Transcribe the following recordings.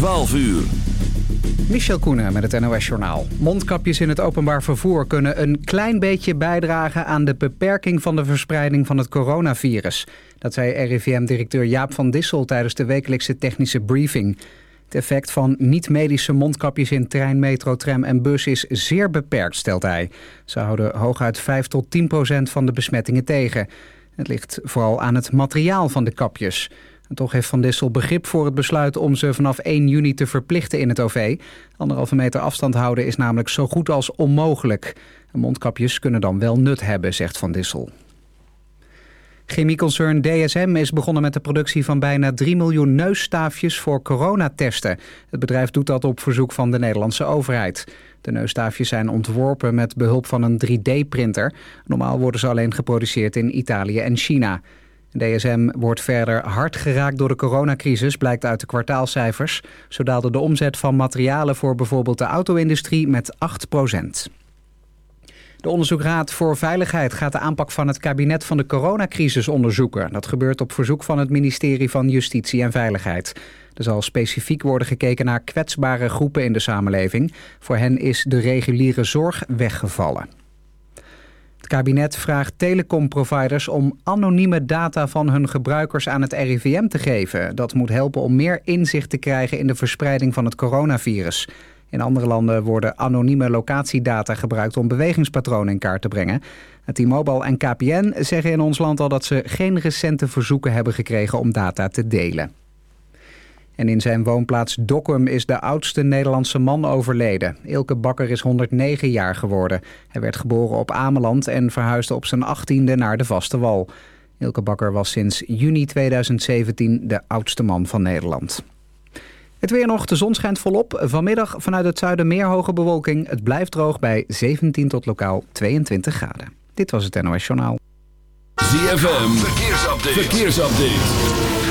12 uur. Michel Koenen met het NOS-journaal. Mondkapjes in het openbaar vervoer kunnen een klein beetje bijdragen... aan de beperking van de verspreiding van het coronavirus. Dat zei RIVM-directeur Jaap van Dissel tijdens de wekelijkse technische briefing. Het effect van niet-medische mondkapjes in trein, metro, tram en bus is zeer beperkt, stelt hij. Ze houden hooguit 5 tot 10 procent van de besmettingen tegen. Het ligt vooral aan het materiaal van de kapjes... toch heeft Van Dissel begrip voor het besluit om ze vanaf 1 juni te verplichten in het OV. Anderhalve meter afstand houden is namelijk zo goed als onmogelijk. mondkapjes kunnen dan wel nut hebben, zegt Van Dissel. Chemieconcern DSM is begonnen met de productie van bijna 3 miljoen neusstaafjes voor coronatesten. Het bedrijf doet dat op verzoek van de Nederlandse overheid. De neusstaafjes zijn ontworpen met behulp van een 3D-printer. Normaal worden ze alleen geproduceerd in Italië en China. DSM wordt verder hard geraakt door de coronacrisis, blijkt uit de kwartaalcijfers. Zo daalde de omzet van materialen voor bijvoorbeeld de auto-industrie met 8 procent. De Onderzoekraad voor Veiligheid gaat de aanpak van het kabinet van de coronacrisis onderzoeken. Dat gebeurt op verzoek van het ministerie van Justitie en Veiligheid. Er zal specifiek worden gekeken naar kwetsbare groepen in de samenleving. Voor hen is de reguliere zorg weggevallen. Kabinet vraagt telecomproviders om anonieme data van hun gebruikers aan het RIVM te geven. Dat moet helpen om meer inzicht te krijgen in de verspreiding van het coronavirus. In andere landen worden anonieme locatiedata gebruikt om bewegingspatronen in kaart te brengen. T-Mobile en KPN zeggen in ons land al dat ze geen recente verzoeken hebben gekregen om data te delen. En in zijn woonplaats Dokkum is de oudste Nederlandse man overleden. Ilke Bakker is 109 jaar geworden. Hij werd geboren op Ameland en verhuisde op zijn 18e naar de Vaste Wal. Ilke Bakker was sinds juni 2017 de oudste man van Nederland. Het weer nog, de zon schijnt volop. Vanmiddag vanuit het zuiden meer hoge bewolking. Het blijft droog bij 17 tot lokaal 22 graden. Dit was het NOS Journaal. ZFM, verkeersupdate. verkeersupdate.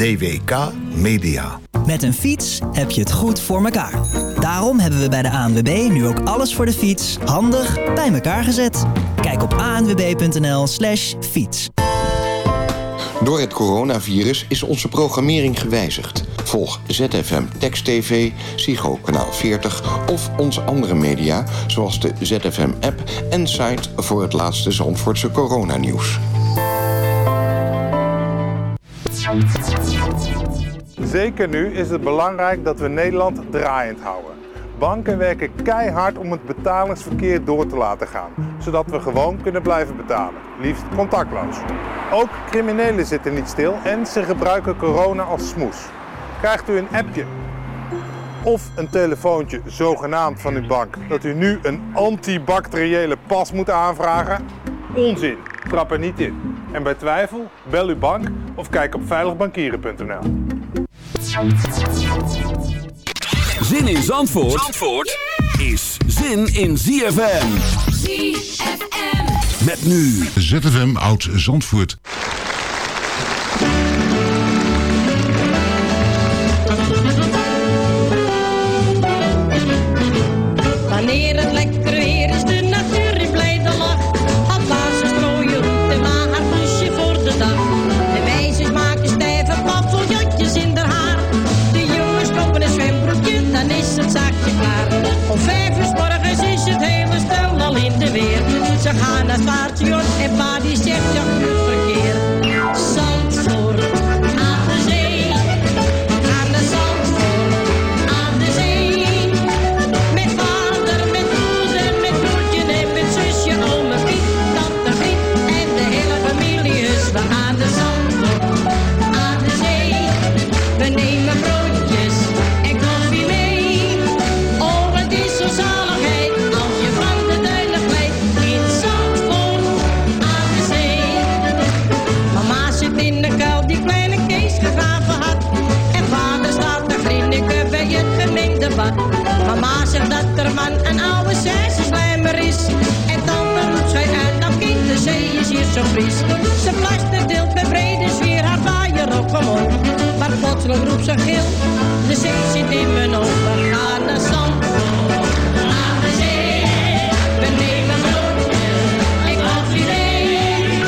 DWK Media. Met een fiets heb je het goed voor elkaar. Daarom hebben we bij de ANWB nu ook alles voor de fiets handig bij elkaar gezet. Kijk op anwb.nl slash fiets. Door het coronavirus is onze programmering gewijzigd. Volg ZFM Text TV, Psycho Kanaal 40 of onze andere media... zoals de ZFM-app en site voor het laatste Zandvoortse coronanieuws. Zeker nu is het belangrijk dat we Nederland draaiend houden. Banken werken keihard om het betalingsverkeer door te laten gaan, zodat we gewoon kunnen blijven betalen, liefst contactloos. Ook criminelen zitten niet stil en ze gebruiken corona als smoes. Krijgt u een appje of een telefoontje zogenaamd van uw bank dat u nu een antibacteriële pas moet aanvragen? Onzin, trap er niet in. En bij twijfel, bel uw bank of kijk op veiligbankieren.nl. Zin in Zandvoort, Zandvoort is zin in ZFM. ZFM. Met nu ZFM Oud Zandvoort. Station zo fris. Ze plaster deelt met brede sfeer haar vaaier op omhoog. Maar plotseling roept ze gil, de zee zit in mijn ogen. We gaan naar zand. Naar de zee, we nemen broodje. Ik was iedereen.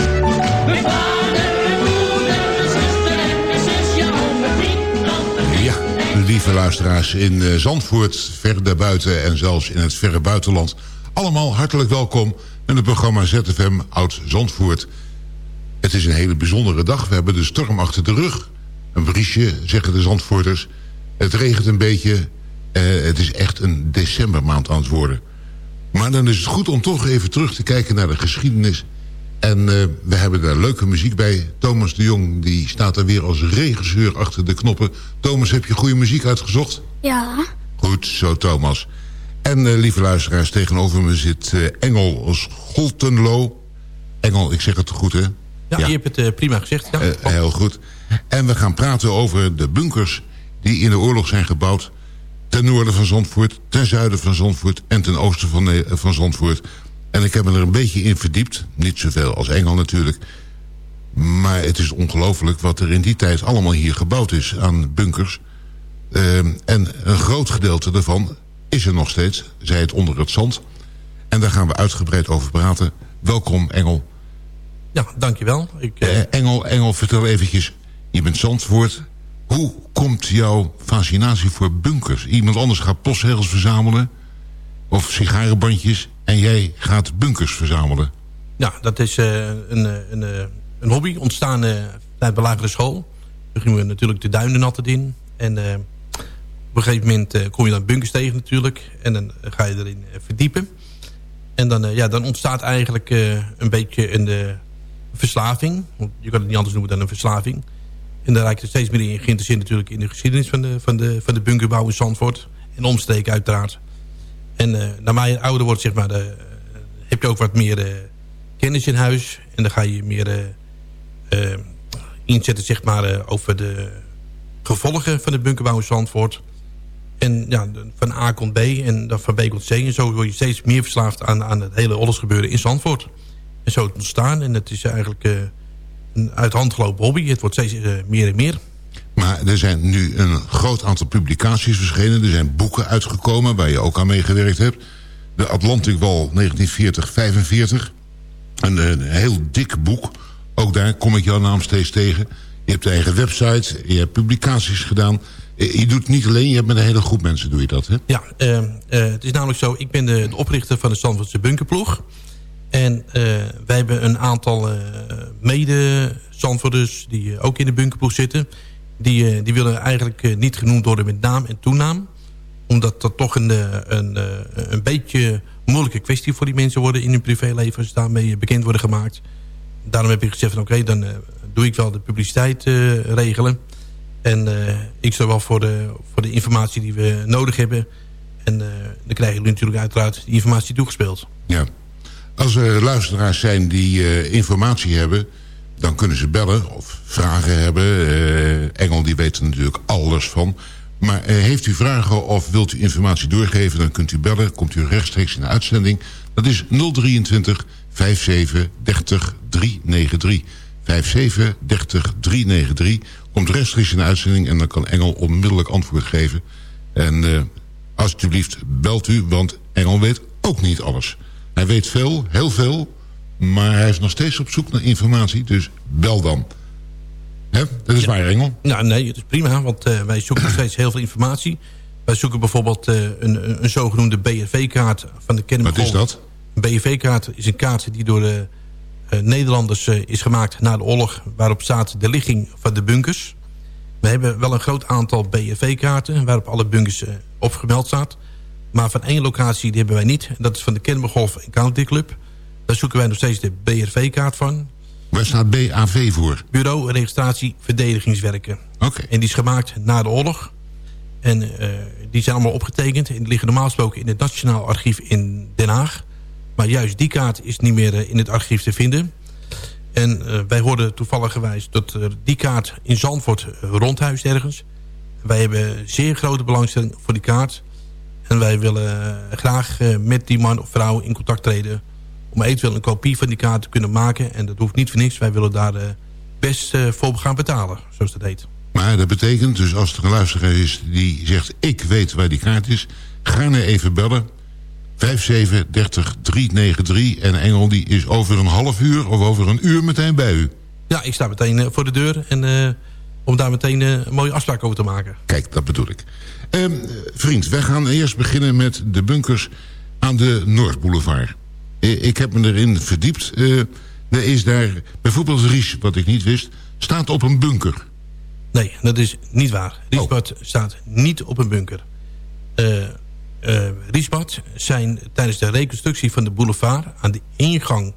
Mijn vader, mijn moeder, mijn zuster en mijn zusje, al mijn vriend, Ja, lieve luisteraars in eh, Zandvoort, ver daarbuiten en zelfs in het verre buitenland. Allemaal hartelijk welkom in het programma ZFM Oud Zandvoort. Het is een hele bijzondere dag. We hebben de storm achter de rug. Een briesje, zeggen de Zandvoorters. Het regent een beetje. Eh, het is echt een decembermaand aan het worden. Maar dan is het goed om toch even terug te kijken naar de geschiedenis. En eh, we hebben daar leuke muziek bij. Thomas de Jong die staat er weer als regisseur achter de knoppen. Thomas, heb je goede muziek uitgezocht? Ja. Goed zo, Thomas. En eh, lieve luisteraars, tegenover me zit eh, Engel Scholtenlo. Engel, ik zeg het goed, hè? Ja, je hebt het eh, prima gezegd. Ja. Heel goed. En we gaan praten over de bunkers die in de oorlog zijn gebouwd... ten noorden van Zandvoort, ten zuiden van Zandvoort... en ten oosten van, van Zandvoort. En ik heb me er een beetje in verdiept. Niet zoveel als Engel natuurlijk. Maar het is ongelooflijk wat er in die tijd allemaal hier gebouwd is aan bunkers. Ehm, en een groot gedeelte daarvan is er nog steeds. Zij het onder het zand. En daar gaan we uitgebreid over praten. Welkom Engel. ja, dankjewel. Ik, Eh, Engel, Engel, vertel eventjes. Je bent Zandvoort. Hoe komt jouw fascinatie voor bunkers? Iemand anders gaat postzegels verzamelen. Of sigarenbandjes. En jij gaat bunkers verzamelen. ja, dat is eh, een, een, een hobby ontstaan eh tijdens de lagere school. Toen gingen we natuurlijk de duinen altijd in. En op een gegeven moment eh, kom je dan bunkers tegen natuurlijk. En dan ga je erin eh, verdiepen. En dan, eh, ja, dan ontstaat eigenlijk eh, een beetje een eh, verslaving. Want je kan het niet anders noemen dan een verslaving. En daar raak je steeds meer in geïnteresseerd natuurlijk in de geschiedenis van de, van de, van de bunkerbouw in Zandvoort. En omstreken uiteraard. En eh naarmate je ouder wordt, zeg maar, eh, heb je ook wat meer eh, kennis in huis. En dan ga je meer eh, eh, inzetten, zeg maar, eh, over de gevolgen van de bunkerbouw in Zandvoort. En ja, van A komt B en dan van B komt C. En zo word je steeds meer verslaafd aan, aan het hele oorlogsgebeuren in Zandvoort. En zo het ontstaan. En het is eigenlijk eh, een uit hand gelopen hobby. Het wordt steeds eh, meer en meer. Maar er zijn nu een groot aantal publicaties verschenen. Er zijn boeken uitgekomen waar je ook aan meegewerkt hebt. De Atlantic Wall 1940-45. Een, een heel dik boek. Ook daar kom ik jouw naam steeds tegen. Je hebt eigen website. Je hebt publicaties gedaan. Eh, Je doet het niet alleen. Je hebt met een hele groep mensen doe je dat, hè? Ja, eh, eh, het is namelijk zo. Ik ben de, de oprichter van de Zandvoortse bunkerploeg. En wij hebben een aantal mede-Zandvoorters die ook in de bunkerploeg zitten. Die, die willen eigenlijk niet genoemd worden met naam en toenaam. Omdat dat toch een, een, een beetje moeilijke kwestie voor die mensen worden in hun privéleven. Als daarmee bekend worden gemaakt. Daarom heb ik gezegd van oké, dan doe ik wel de publiciteit regelen. En eh, ik sta wel voor de, voor de informatie die we nodig hebben. En eh, dan krijgen jullie natuurlijk uiteraard die informatie toegespeeld. Ja. Als er luisteraars zijn die eh, informatie hebben... dan kunnen ze bellen of vragen hebben. Engel die weet er natuurlijk alles van. Maar heeft u vragen of wilt u informatie doorgeven... dan kunt u bellen, komt u rechtstreeks in de uitzending. Dat is 023 57 30 393. 57 30 393. Komt rechtstreeks in de uitzending... en dan kan Engel onmiddellijk antwoord geven. En eh, alsjeblieft belt u, want Engel weet ook niet alles. Hij weet veel, heel veel, maar hij is nog steeds op zoek naar informatie, dus bel dan. Hè? Dat is waar, Engel. Nou, nee, het is prima, want eh, wij zoeken nog steeds heel veel informatie. Wij zoeken bijvoorbeeld eh, een, een, zogenoemde BRV-kaart van de Kennemer Wat is dat? Een BRV-kaart is een kaart die door de Nederlanders eh, is gemaakt na de oorlog... waarop staat de ligging van de bunkers. We hebben wel een groot aantal BRV-kaarten... waarop alle bunkers eh, op gemeld staat. Maar van één locatie die hebben wij niet. En dat is van de Kennemer Golf County Club. Daar zoeken wij nog steeds de BRV-kaart van. Waar staat BAV voor? Bureau Registratie Verdedigingswerken. Oké. En die is gemaakt na de oorlog. En eh, die zijn allemaal opgetekend. En die liggen normaal gesproken in het Nationaal Archief in Den Haag. Maar juist die kaart is niet meer eh, in het archief te vinden. En eh, wij hoorden toevallig gewijs dat er die kaart in Zandvoort eh, rondhuist ergens. Wij hebben zeer grote belangstelling voor die kaart. En wij willen graag met die man of vrouw in contact treden... om eventueel een kopie van die kaart te kunnen maken. En dat hoeft niet voor niks. Wij willen daar best voor gaan betalen, zoals dat heet. Maar dat betekent dus als er een luisteraar is die zegt... ik weet waar die kaart is, ga naar even bellen... 57 30 393 en Engel die is over een half uur of over een uur meteen bij u. Ja, ik sta meteen uh, voor de deur en uh, om daar meteen uh, een mooie afspraak over te maken. Kijk, dat bedoel ik. Um, vriend, wij gaan eerst beginnen met de bunkers aan de Noordboulevard. ik heb me erin verdiept. er is daar bijvoorbeeld Ries, wat ik niet wist, staat op een bunker. Nee, dat is niet waar. Riesbad oh. staat niet op een bunker. Uh, uh, Riesbad zijn tijdens de reconstructie van de boulevard... aan de ingang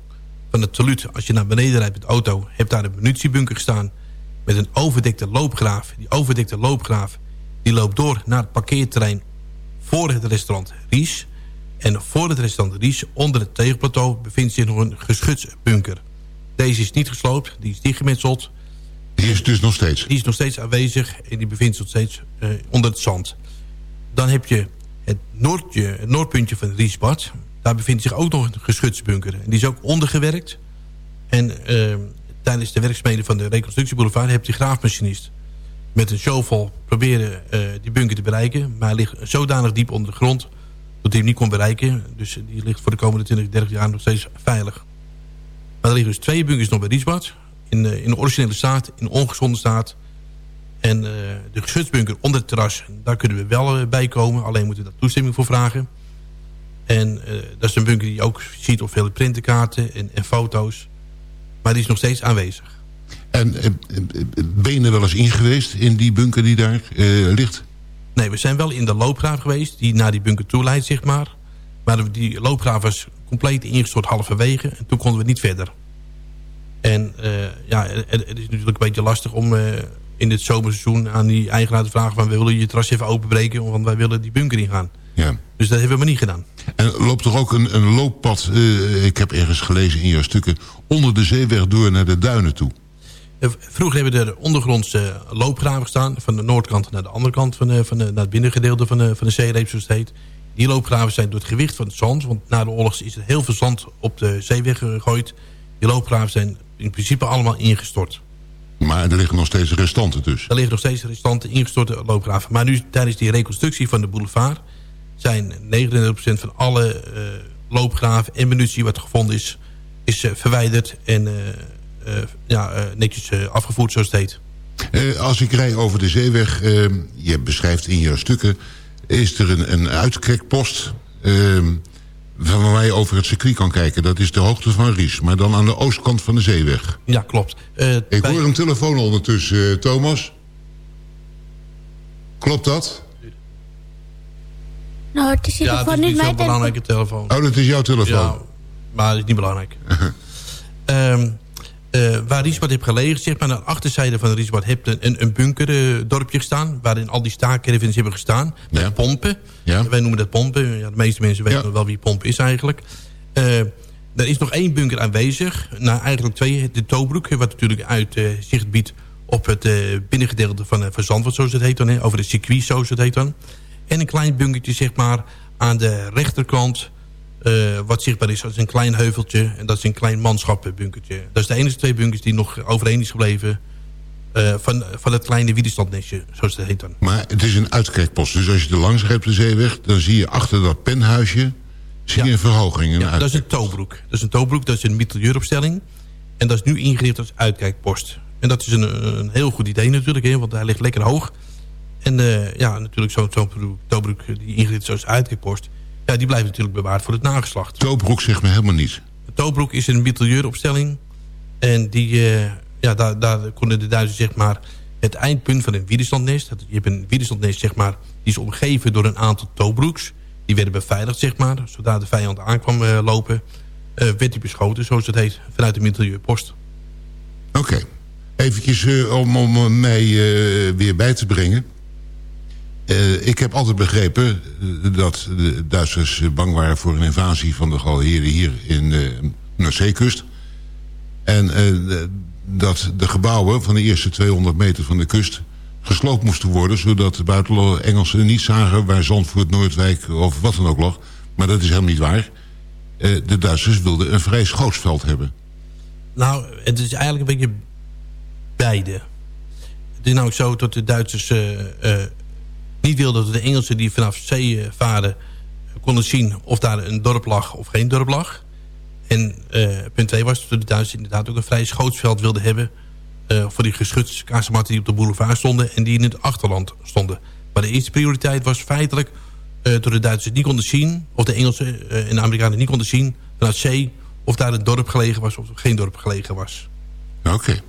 van het taluut, als je naar beneden rijdt met de auto... hebt daar een munitiebunker gestaan met een overdekte loopgraaf. Die overdekte loopgraaf die loopt door naar het parkeerterrein... voor het restaurant Ries. En voor het restaurant Ries, onder het tegenplateau... bevindt zich nog een geschutsbunker. Deze is niet gesloopt, die is dichtgemetseld... Die is dus nog steeds? Die is nog steeds aanwezig en die bevindt zich nog steeds uh, onder het zand. Dan heb je het, noordje, het noordpuntje van Riesbad. Daar bevindt zich ook nog een geschutsbunker. En die is ook ondergewerkt. En uh, tijdens de werkzaamheden van de reconstructieboulevard... heeft de graafmachinist met een shovel proberen uh, die bunker te bereiken. Maar hij ligt zodanig diep onder de grond... dat hij hem niet kon bereiken. Dus die ligt voor de komende 20, 30 jaar nog steeds veilig. Maar er liggen dus twee bunkers nog bij Riesbad in, in de originele staat, in ongezonde staat. En uh, de geschutsbunker onder het terras, daar kunnen we wel uh, bij komen. Alleen moeten we daar toestemming voor vragen. En uh, dat is een bunker die je ook ziet op vele printenkaarten en, en foto's. Maar die is nog steeds aanwezig. En ben je er wel eens in geweest in die bunker die daar ligt? Nee, we zijn wel in de loopgraaf geweest die naar die bunker toe leidt, zeg maar. Maar die loopgraaf was compleet ingestort halverwege. En toen konden we niet verder. En uh, ja, het, het, is natuurlijk een beetje lastig om uh, in dit zomerseizoen aan die eigenaar te vragen... van we willen je terras even openbreken, want wij willen die bunker in gaan. Ja. Dus dat hebben we maar niet gedaan. En loopt er ook een, een looppad, uh, ik heb ergens gelezen in jouw stukken... onder de zeeweg door naar de duinen toe? Vroeger hebben er ondergrondse loopgraven gestaan... van de noordkant naar de andere kant, van, de, van de, naar het binnengedeelte van de, van de zeereep, zoals het heet. Die loopgraven zijn door het gewicht van het zand... want na de oorlog is er heel veel zand op de zeeweg gegooid... Die loopgraven zijn in principe allemaal ingestort. Maar er liggen nog steeds restanten dus? Er liggen nog steeds restanten ingestorte loopgraven. Maar nu tijdens die reconstructie van de boulevard... zijn 39% van alle uh, loopgraven en munitie wat gevonden is... is uh, verwijderd en uh, ja, netjes afgevoerd zoals het heet. als ik rij over de zeeweg, je beschrijft in jouw stukken... is er een, een uitkrekpost van waar je over het circuit kan kijken. Dat is de hoogte van Ries, maar dan aan de oostkant van de zeeweg. Ja, klopt. Uh, ik bij... hoor een telefoon ondertussen, uh, Thomas. Klopt dat? Nou, het is ja, het is niet zo'n belangrijke telefoon. Oh, dat is jouw telefoon? Ja, maar het is niet belangrijk. um, uh, waar Riesbad heeft gelegen, zeg maar aan de achterzijde van Riesbad... heb je een, een bunkerdorpje gestaan... waarin al die staakcaravans hebben gestaan. Met ja. pompen. Ja. Wij noemen dat pompen. Ja, de meeste mensen weten ja. wel wie pomp is eigenlijk. Uh, er is nog één bunker aanwezig. Nou, eigenlijk twee. De Toobroek, wat natuurlijk uit uh, zicht biedt... op het binnengedeelte van, van Zandvoort, zoals het heet dan. Hè, over het circuit, zoals het heet dan. En een klein bunkertje, zeg maar, aan de rechterkant uh, wat zichtbaar is, dat is een klein heuveltje. En dat is een klein manschapbunkertje. Dat is de enige twee bunkers die nog overeen is gebleven... Uh, van, van het kleine widerstandnestje, zoals het heet dan. Maar het is een uitkijkpost. Dus als je er langs rijdt de zeeweg... dan zie je achter dat penhuisje zie je een verhoging. Een ja, dat is een toobroek. Dat is een toobroek, dat is een mitrailleuropstelling. En dat is nu ingericht als uitkijkpost. En dat is een, een heel goed idee natuurlijk, hè, want hij ligt lekker hoog. En uh, ja, natuurlijk zo'n zo toobroek die ingericht is als uitkijkpost... Ja, die blijft natuurlijk bewaard voor het nageslacht. Toobroek zegt me helemaal niets. Toobroek is een mitrailleuropstelling. En die, uh, ja, daar, daar konden de Duitsers zeg maar het eindpunt van een widerstandnest. Je hebt een widerstandnest zeg maar, die is omgeven door een aantal toobroeks. Die werden beveiligd zeg maar. Zodra de vijand aankwam uh, lopen, uh, werd hij beschoten zoals het heet vanuit de mitrailleurpost. Oké. Okay. Eventjes om, om mij weer bij te brengen. Uh, ik heb altijd begrepen eh, dat de Duitsers bang waren voor een invasie van de Galheren hier in de Noordzeekust. En dat de gebouwen van de eerste 200 meter van de kust gesloopt moesten worden... zodat de buitenlandse Engelsen niet zagen waar Zandvoort, Noordwijk of wat dan ook lag. Maar dat is helemaal niet waar. Eh, de Duitsers wilden een vrij schootsveld hebben. Nou, het is eigenlijk een beetje beide. Het is nou zo dat de Duitsers niet wilden dat de Engelsen die vanaf zee varen konden zien of daar een dorp lag of geen dorp lag. En punt 2 was dat de Duitsers inderdaad ook een vrij schootsveld wilden hebben... voor die geschutskasematten die op de boulevard stonden... en die in het achterland stonden. Maar de eerste prioriteit was feitelijk... Uh, door de Duitsers niet konden zien... of de Engelsen en de Amerikanen niet konden zien... vanuit zee of daar een dorp gelegen was of geen dorp gelegen was. Oké.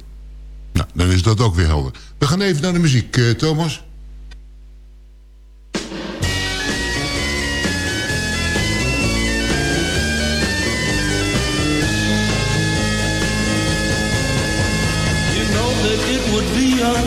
Nou, dan is dat ook weer helder. We gaan even naar de muziek, Thomas.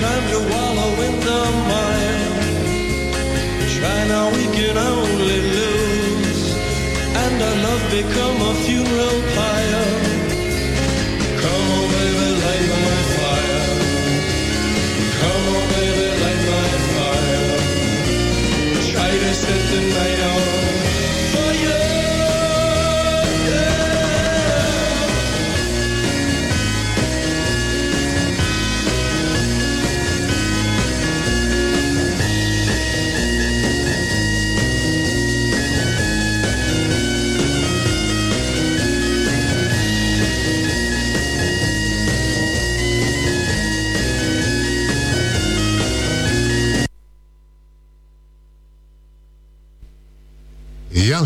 Time to wallow in the mire. Try now, we can only lose. And our love become a funeral pyre.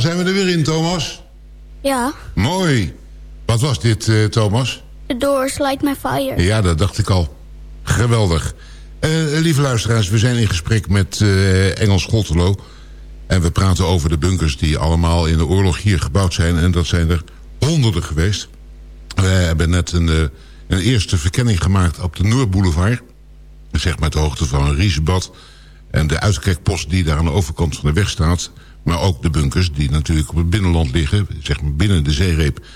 Zijn we er weer in, Thomas? Ja, Mooi. Wat was dit, eh, Thomas? The Doors, Light My Fire. Ja, dat dacht ik al. Geweldig. Eh, lieve luisteraars, we zijn in gesprek met eh, Engels Schottelo. En we praten over de bunkers die allemaal in de oorlog hier gebouwd zijn. En dat zijn er honderden geweest. We hebben net een, een eerste verkenning gemaakt op de Noordboulevard. Zeg maar de hoogte van een Riesebad. En de uitkijkpost die daar aan de overkant van de weg staat. Maar ook de bunkers die natuurlijk op het binnenland liggen. Zeg maar binnen de zeereep.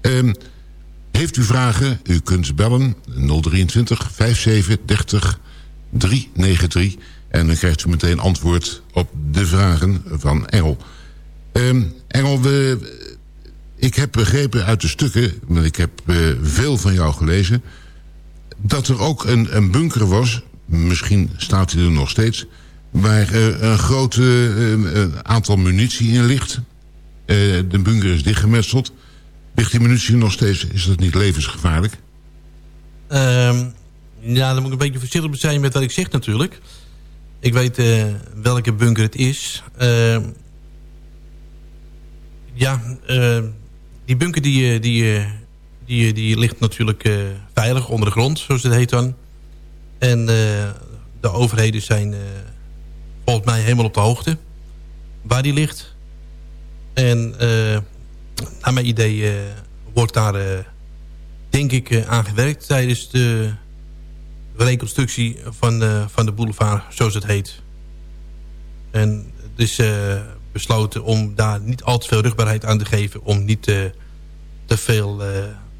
Ehm, heeft u vragen? U kunt bellen 023 57 30 393. En dan krijgt u meteen antwoord op de vragen van Engel. Ehm, Engel, ik heb begrepen uit de stukken... want ik heb eh, veel van jou gelezen... dat er ook een, een bunker was... misschien staat hij er nog steeds... waar eh, een groot aantal munitie in ligt. Eh, de bunker is dichtgemetseld. Ligt die munitie nog steeds? Is dat niet levensgevaarlijk? Ehm, ja, dan moet ik een beetje voorzichtig zijn met wat ik zeg natuurlijk. Ik weet eh, welke bunker het is. Ehm, ja, eh, die bunker die, eh, die, eh, die, die ligt natuurlijk eh, veilig onder de grond, zoals het heet dan. En eh, de overheden zijn eh, volgens mij helemaal op de hoogte waar die ligt. En eh, naar mijn idee eh, wordt daar, eh, denk ik, aan gewerkt tijdens de reconstructie van, van de boulevard, zoals het heet. En eh, besloten om daar niet al te veel rugbaarheid aan te geven... om niet eh, te veel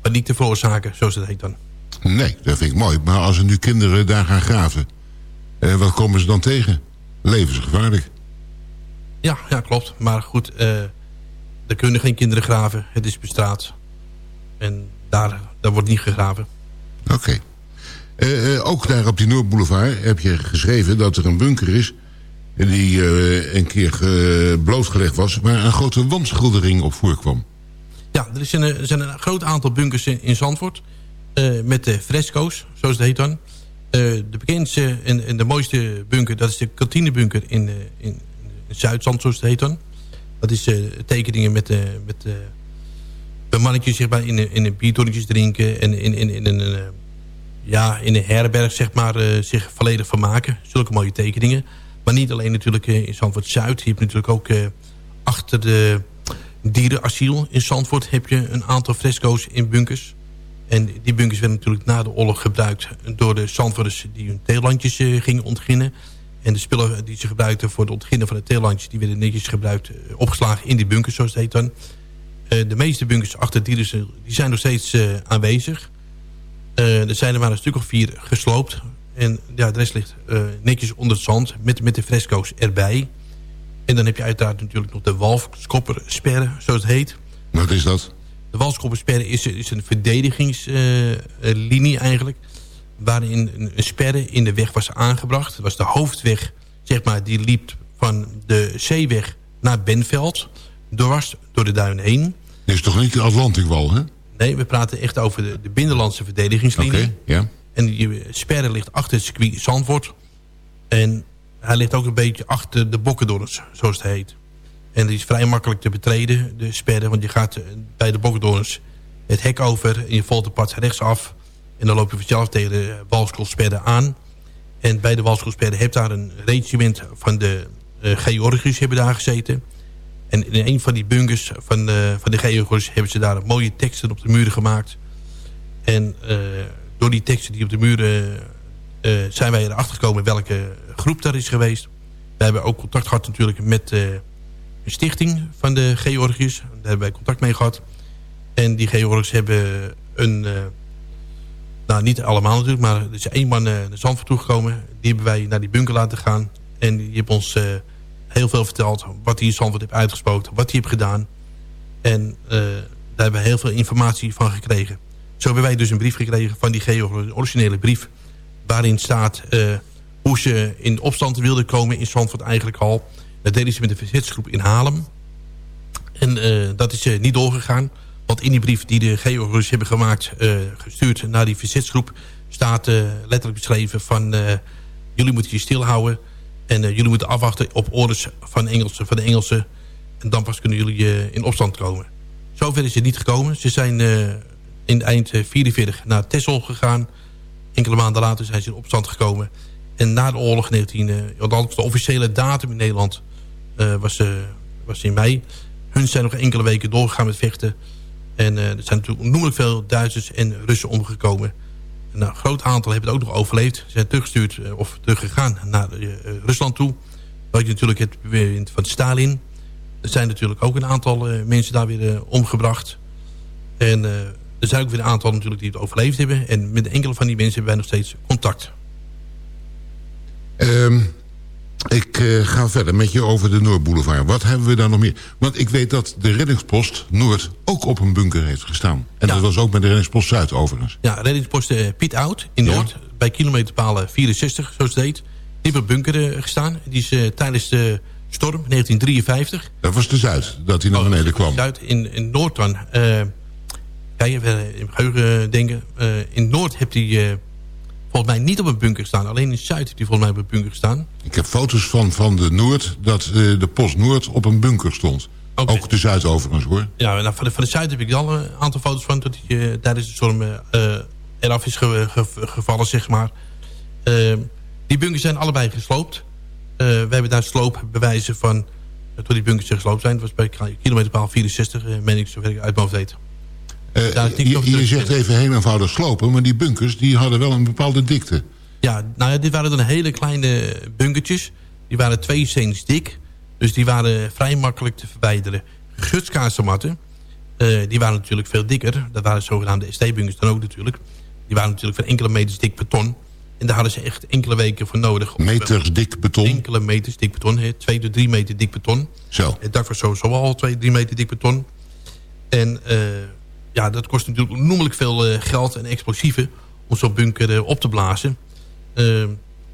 paniek te veroorzaken, zoals het heet dan. Nee, dat vind ik mooi. Maar als er nu kinderen daar gaan graven... wat komen ze dan tegen? Levensgevaarlijk. Ja, ja klopt. Maar goed, eh, er kunnen geen kinderen graven. Het is bestraat. En daar, daar wordt niet gegraven. Oké. Eh, eh, ook daar op die Noordboulevard heb je geschreven dat er een bunker is... die een keer blootgelegd was... waar een grote wandschildering op voorkwam. Ja, er, is een, er zijn een groot aantal bunkers in, in Zandvoort. met de fresco's, zoals het heet dan. Eh, de bekendste en, de mooiste bunker, dat is de kantinebunker in, eh, in, in Zuid-Zand, zoals heet dan. Dat is eh, tekeningen met, met eh, een mannetje zeg maar, in, in biertonnetjes drinken... en in, in, in een, ja, in een herberg zeg maar, zich volledig van maken. Zulke mooie tekeningen. Maar niet alleen natuurlijk in Zandvoort-Zuid. Je hebt natuurlijk ook achter de dierenasiel in Zandvoort... heb je een aantal fresco's in bunkers. En die bunkers werden natuurlijk na de oorlog gebruikt... door de Zandvoorters die hun theelandjes gingen ontginnen. En de spullen die ze gebruikten voor het ontginnen van de theelandjes... die werden netjes gebruikt, opgeslagen in die bunkers, zoals het heet dan. de meeste bunkers achter dierenasiel die zijn nog steeds aanwezig... Er zijn er maar een stuk of vier gesloopt. En ja, de rest ligt netjes onder het zand met, met de fresco's erbij. En dan heb je uiteraard natuurlijk nog de walskoppersperre, zoals het heet. Wat is dat? De walskoppersperre is, is een verdedigingslinie uh, eigenlijk. Waarin een, een sperre in de weg was aangebracht. Dat was de hoofdweg, zeg maar, die liep van de zeeweg naar Benveld. Dwars door de duinen heen. Dit is toch niet de Atlantikwal, hè? Nee, we praten echt over de, de binnenlandse verdedigingslinie. Okay, ja. En die sperre ligt achter het circuit Zandvoort. En hij ligt ook een beetje achter de Bokkendorens, zoals het heet. En die is vrij makkelijk te betreden, de sperre. Want je gaat bij de Bokkendorens het hek over en je volgt de pad rechtsaf. En dan loop je vanzelf tegen de Walskolsperre aan. En bij de Walskolsperre heeft daar een regiment van de uh, hebben daar gezeten. En in een van die bunkers van de, van de Georgiërs hebben ze daar mooie teksten op de muren gemaakt. En door die teksten die op de muren zijn wij erachter gekomen welke groep daar is geweest. We hebben ook contact gehad natuurlijk met een stichting van de Georgiërs. Daar hebben wij contact mee gehad. En die Georgiërs hebben een... nou, niet allemaal natuurlijk, maar er is één man naar Zandvoort toegekomen. Die hebben wij naar die bunker laten gaan. En die heeft ons heel veel verteld. Wat hij in Zandvoort heeft uitgesproken. Wat hij heeft gedaan. En daar hebben we heel veel informatie van gekregen. Zo hebben wij dus een brief gekregen van die Geo, een originele brief. Waarin staat hoe ze in opstand wilden komen in Zandvoort eigenlijk al. Dat deden ze met de verzetsgroep in Haarlem. En uh, dat is niet doorgegaan. Want in die brief die de Georgiërs hebben gemaakt, gestuurd naar die verzetsgroep... staat letterlijk beschreven van... jullie moeten je stilhouden en uh, jullie moeten afwachten op orders van, Engelse, van de Engelsen. En dan pas kunnen jullie uh, in opstand komen. Zover is het niet gekomen. Ze zijn uh, in eind 44 naar Texel gegaan. Enkele maanden later zijn ze in opstand gekomen. En na de oorlog 19... althans de officiële datum in Nederland was, was in mei. Hun zijn nog enkele weken doorgegaan met vechten. En er zijn natuurlijk onnoemelijk veel Duitsers en Russen omgekomen een groot aantal hebben het ook nog overleefd. Ze zijn teruggestuurd eh, of teruggegaan naar eh, Rusland toe. Wat je natuurlijk het bewind van Stalin. Er zijn natuurlijk ook een aantal eh, mensen daar weer omgebracht. En er zijn ook weer een aantal natuurlijk die het overleefd hebben. En met enkele van die mensen hebben wij nog steeds contact. Um, ik uh, ga verder met je over de Noordboulevard. Wat hebben we daar nog meer? Want ik weet dat de reddingspost Noord ook op een bunker heeft gestaan. En ja. dat was ook met de reddingspost Zuid overigens. Ja, reddingspost uh, Piet Oud in Noord. Ja. Bij kilometerpalen 64, zoals het heet. Die heeft bunker uh, gestaan. Die is tijdens de storm 1953. Dat was de Zuid, dat hij naar oh, beneden kwam. Zuid in, in Noord dan. Kijk, even in geheugen denken. in Noord heeft hij volgens mij niet op een bunker staan. Alleen in Zuid heeft hij volgens mij op een bunker gestaan. Ik heb foto's van, van de Noord, dat uh, de Post Noord op een bunker stond. Okay. Ook de Zuid overigens hoor. Ja, nou, van, de, van de Zuid heb ik al een aantal foto's van... dat hij uh, tijdens de storm uh, eraf is ge, ge, gevallen, zeg maar. die bunkers zijn allebei gesloopt. we hebben daar sloopbewijzen van... toen die bunkers gesloopt zijn. Dat was bij kilometerpaal 64, meen ik, zover ik uit mijn hoofd weet. Uh, je, je zegt even heel eenvoudig slopen, maar die bunkers die hadden wel een bepaalde dikte. Ja, nou ja, dit waren dan hele kleine bunkertjes. Die waren twee cents dik. Dus die waren vrij makkelijk te verwijderen. Gutskaarsematten, uh, die waren natuurlijk veel dikker. Dat waren zogenaamde ST-bunkers dan ook natuurlijk. Die waren natuurlijk van enkele meters dik beton. En daar hadden ze echt enkele weken voor nodig. Meters dik beton? Enkele meters dik beton. He, twee tot drie meter dik beton. Zo. Het dak was sowieso al twee, drie meter dik beton. En... Uh, ja, dat kost natuurlijk onnoemelijk veel uh, geld en explosieven... om zo'n bunker uh, op te blazen. Uh,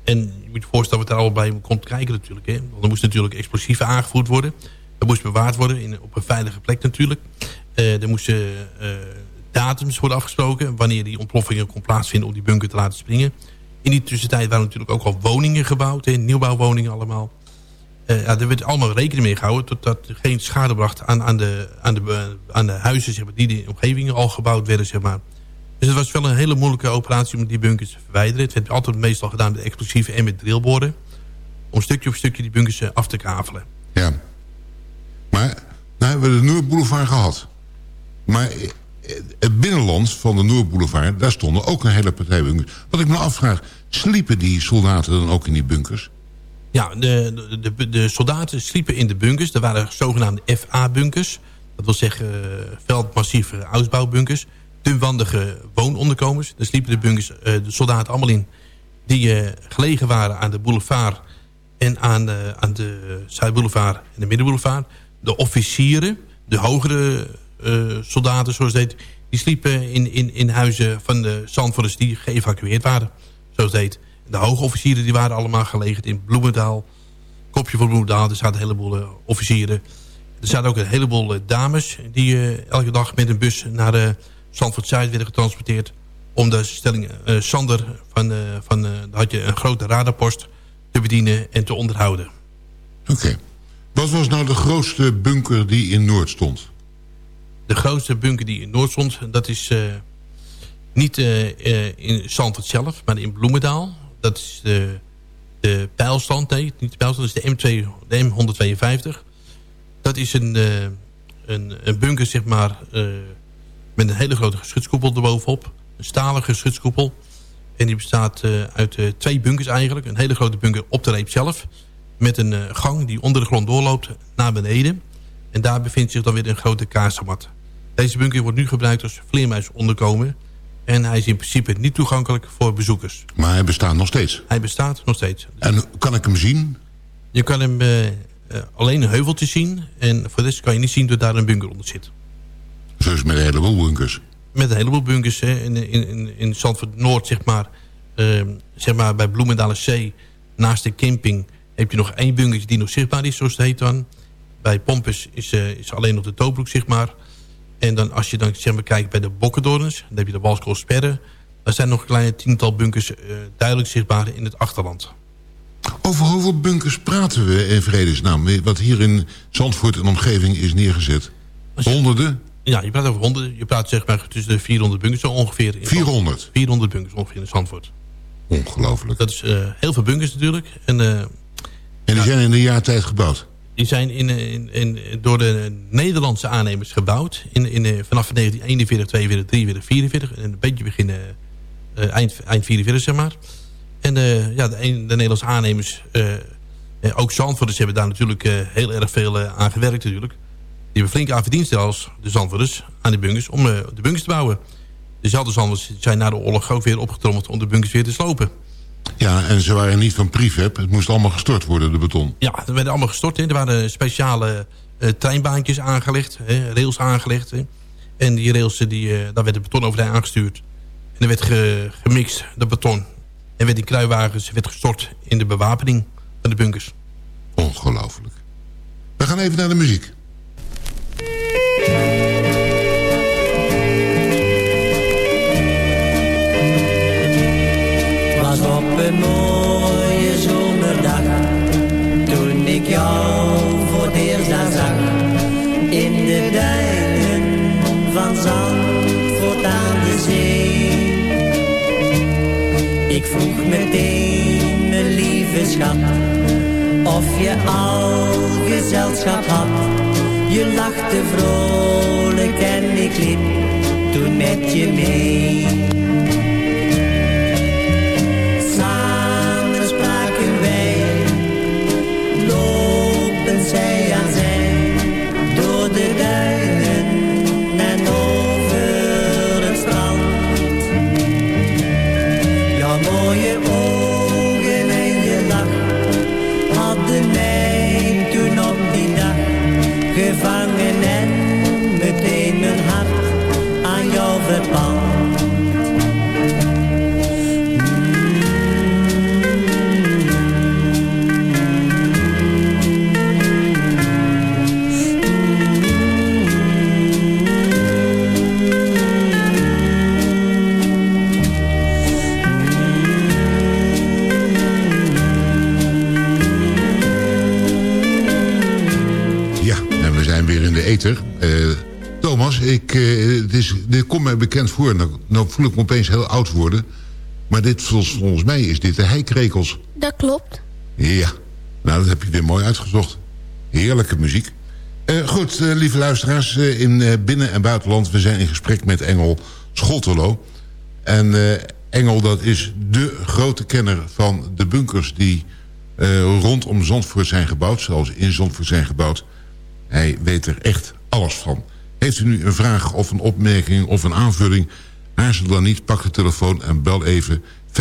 en je moet je voorstellen wat daar allebei komt kijken natuurlijk. Hè? Want er moest natuurlijk explosieven aangevoerd worden. Er moest bewaard worden in, op een veilige plek natuurlijk. er moesten datums worden afgesproken... wanneer die ontploffingen kon plaatsvinden om die bunker te laten springen. In die tussentijd waren natuurlijk ook al woningen gebouwd. Hè? Nieuwbouwwoningen allemaal. Uh, ja, er werd allemaal rekening mee gehouden... totdat er geen schade bracht aan, aan, de, aan, de, aan de huizen zeg maar, die in de omgeving al gebouwd werden. Zeg maar. Dus het was wel een hele moeilijke operatie om die bunkers te verwijderen. Het werd altijd meestal gedaan met explosieven en met drillboren. Om stukje op stukje die bunkers eh, af te kavelen. Ja. Maar nou hebben we de Noordboulevard gehad. Maar eh, het binnenland van de Noordboulevard... daar stonden ook een hele partij bunkers. Wat ik me afvraag, sliepen die soldaten dan ook in die bunkers? Ja, de, de, de, soldaten sliepen in de bunkers. Er waren zogenaamde FA-bunkers. Dat wil zeggen uh, veldmassieve uitbouwbunkers. Dunwandige woononderkomens. Daar sliepen de, bunkers, uh, de soldaten allemaal in. Die uh, gelegen waren aan de boulevard en aan de, aan de Zuidboulevard en de Middenboulevard. De officieren, de hogere soldaten zoals het heet... die sliepen in, in, in huizen van de Zandvoorters die geëvacueerd waren. Zoals het heet. De hoge officieren die waren allemaal gelegen in Bloemendaal. Kopje van Bloemendaal, er zaten een heleboel uh, officieren. Er zaten ook een heleboel uh, dames die uh, elke dag met een bus naar de Zandvoort Zuid werden getransporteerd. Om de stelling Sander van, van had je een grote radarpost te bedienen en te onderhouden. Oké. Okay. Wat was nou de grootste bunker die in Noord stond? De grootste bunker die in Noord stond, dat is niet in Zandvoort zelf, maar in Bloemendaal dat is de, de pijlstand, niet pijlstand, dat is de, M2, de M152. Dat is een, uh, een, een, bunker, zeg maar, uh, met een hele grote geschutskoepel erbovenop. Een stalen geschutskoepel. En die bestaat uh, uit twee bunkers eigenlijk. Een hele grote bunker op de reep zelf. Met een gang die onder de grond doorloopt naar beneden. En daar bevindt zich dan weer een grote kaarsenmat. Deze bunker wordt nu gebruikt als vleermuisonderkomen. En hij is in principe niet toegankelijk voor bezoekers. Maar hij bestaat nog steeds? Hij bestaat nog steeds. En kan ik hem zien? Je kan hem uh, alleen een heuveltje zien. En voor de rest kan je niet zien dat daar een bunker onder zit. Zoals met een heleboel bunkers? Met een heleboel bunkers. Hè. In, in, in, in Zandvoort Noord, zeg maar, uh, zeg maar bij Bloemendalen Zee... naast de camping heb je nog één bunkertje die nog zichtbaar is, zoals het heet dan. Bij Pompus is, is alleen nog de toobroek, zeg maar... En dan als je dan zeg maar, kijkt bij de Bokkendorens, dan heb je de Walskoolsperre. Daar zijn nog een kleine tiental bunkers uh, duidelijk zichtbaar in het achterland. Over hoeveel bunkers praten we in vredesnaam? Wat hier in Zandvoort en omgeving is neergezet? Je, Honderden? Ja, je praat over honderden. Je praat zeg maar tussen de 400 bunkers zo ongeveer. In 400? 400 bunkers ongeveer in Zandvoort. Ongelooflijk. Dat is uh, heel veel bunkers natuurlijk. En, uh, en die ja, zijn in de jaartijd gebouwd? Die zijn in, in, in, door de Nederlandse aannemers gebouwd. In, in, vanaf 1941, 42, 43, 44. En een beetje beginnen uh, eind, eind 44, zeg maar. En uh, ja, de, de, Nederlandse aannemers, uh, ook Zandvoorters, hebben daar natuurlijk heel erg veel aan gewerkt natuurlijk. Die hebben flink aan verdiend als de Zandvoorters aan de bunkers om de bunkers te bouwen. Dezelfde Zandvoorters zijn na de oorlog ook weer opgetrommeld om de bunkers weer te slopen. Ja, en ze waren niet van prefab. Het moest allemaal gestort worden, de beton. Ja, er werden allemaal gestort. Hè. Er waren speciale uh, treinbaantjes aangelegd, hè, rails aangelegd. Hè. En die rails, die, uh, daar werd het beton over aangestuurd. En er werd ge, gemixt, de beton. En werd die kruiwagens werd gestort in de bewapening van de bunkers. Ongelooflijk. We gaan even naar de muziek. Jou voor daar zag In de duinen van Zandvoort aan de zee. Ik vroeg meteen, mijn lieve schat Of je al gezelschap had. Je lachte vrolijk en ik liep toen met je mee is, dit komt mij bekend voor. Nou, nou voel ik me opeens heel oud worden. Maar dit, volgens, mij is dit de heikrekels. Dat klopt. Ja, nou dat heb je weer mooi uitgezocht. Heerlijke muziek. Eh, goed, eh, lieve luisteraars, eh, in binnen- en buitenland... we zijn in gesprek met Engel Scholtelo. En Engel, dat is de grote kenner van de bunkers... die rondom Zandvoort zijn gebouwd, zoals in Zandvoort zijn gebouwd. Hij weet er echt alles van. Heeft u nu een vraag of een opmerking of een aanvulling... aarzel dan niet, pak de telefoon en bel even 5730393...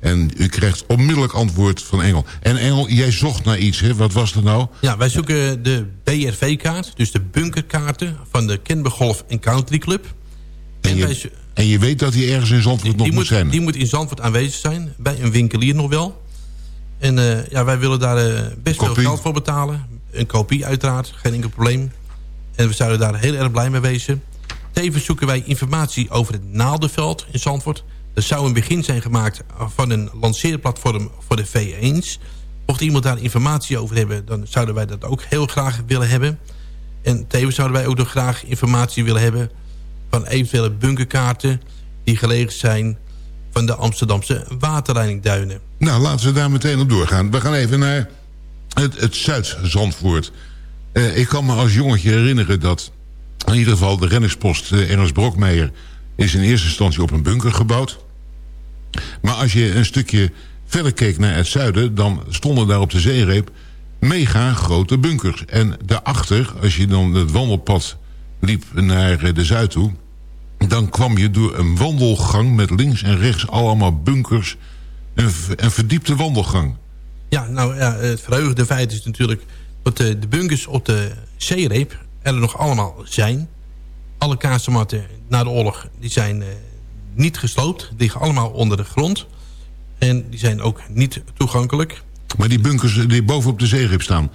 En u krijgt onmiddellijk antwoord van Engel. En Engel, jij zocht naar iets, hè? Wat was dat nou? Ja, wij zoeken de BRV-kaart, dus de bunkerkaarten... van de Kennemer Golf Country Club. En wij je, zo- en je weet dat hij ergens in Zandvoort nog die, moet zijn? die moet in Zandvoort aanwezig zijn, bij een winkelier nog wel. En eh, ja, wij willen daar eh, best Kopie. veel geld voor betalen. Een kopie uiteraard, geen enkel probleem. En we zouden daar heel erg blij mee wezen. Tevens zoeken wij informatie over het Naaldenveld in Zandvoort. Er zou een begin zijn gemaakt van een lanceerplatform voor de V1's. Mocht iemand daar informatie over hebben, dan zouden wij dat ook heel graag willen hebben. En tevens zouden wij ook nog graag informatie willen hebben... van eventuele bunkerkaarten die gelegen zijn van de Amsterdamse waterleidingduinen. Nou, laten we daar meteen op doorgaan. We gaan even naar het, het Zuid-Zandvoort. Eh, ik kan me als jongetje herinneren dat... in ieder geval de renningspost eh, Ernst Brokmeijer... is in eerste instantie op een bunker gebouwd. Maar als je een stukje verder keek naar het zuiden... dan stonden daar op de zeereep mega grote bunkers. En daarachter, als je dan het wandelpad liep naar eh, de zuid toe... dan kwam je door een wandelgang met links en rechts allemaal bunkers... Een, v- een verdiepte wandelgang. Ja, nou ja, het verheugende feit is natuurlijk... dat eh, de bunkers op de zeereep er nog allemaal zijn. Alle kazematten na de oorlog die zijn eh, niet gesloopt. Die liggen allemaal onder de grond. En die zijn ook niet toegankelijk. Maar die bunkers die bovenop de zeereep staan...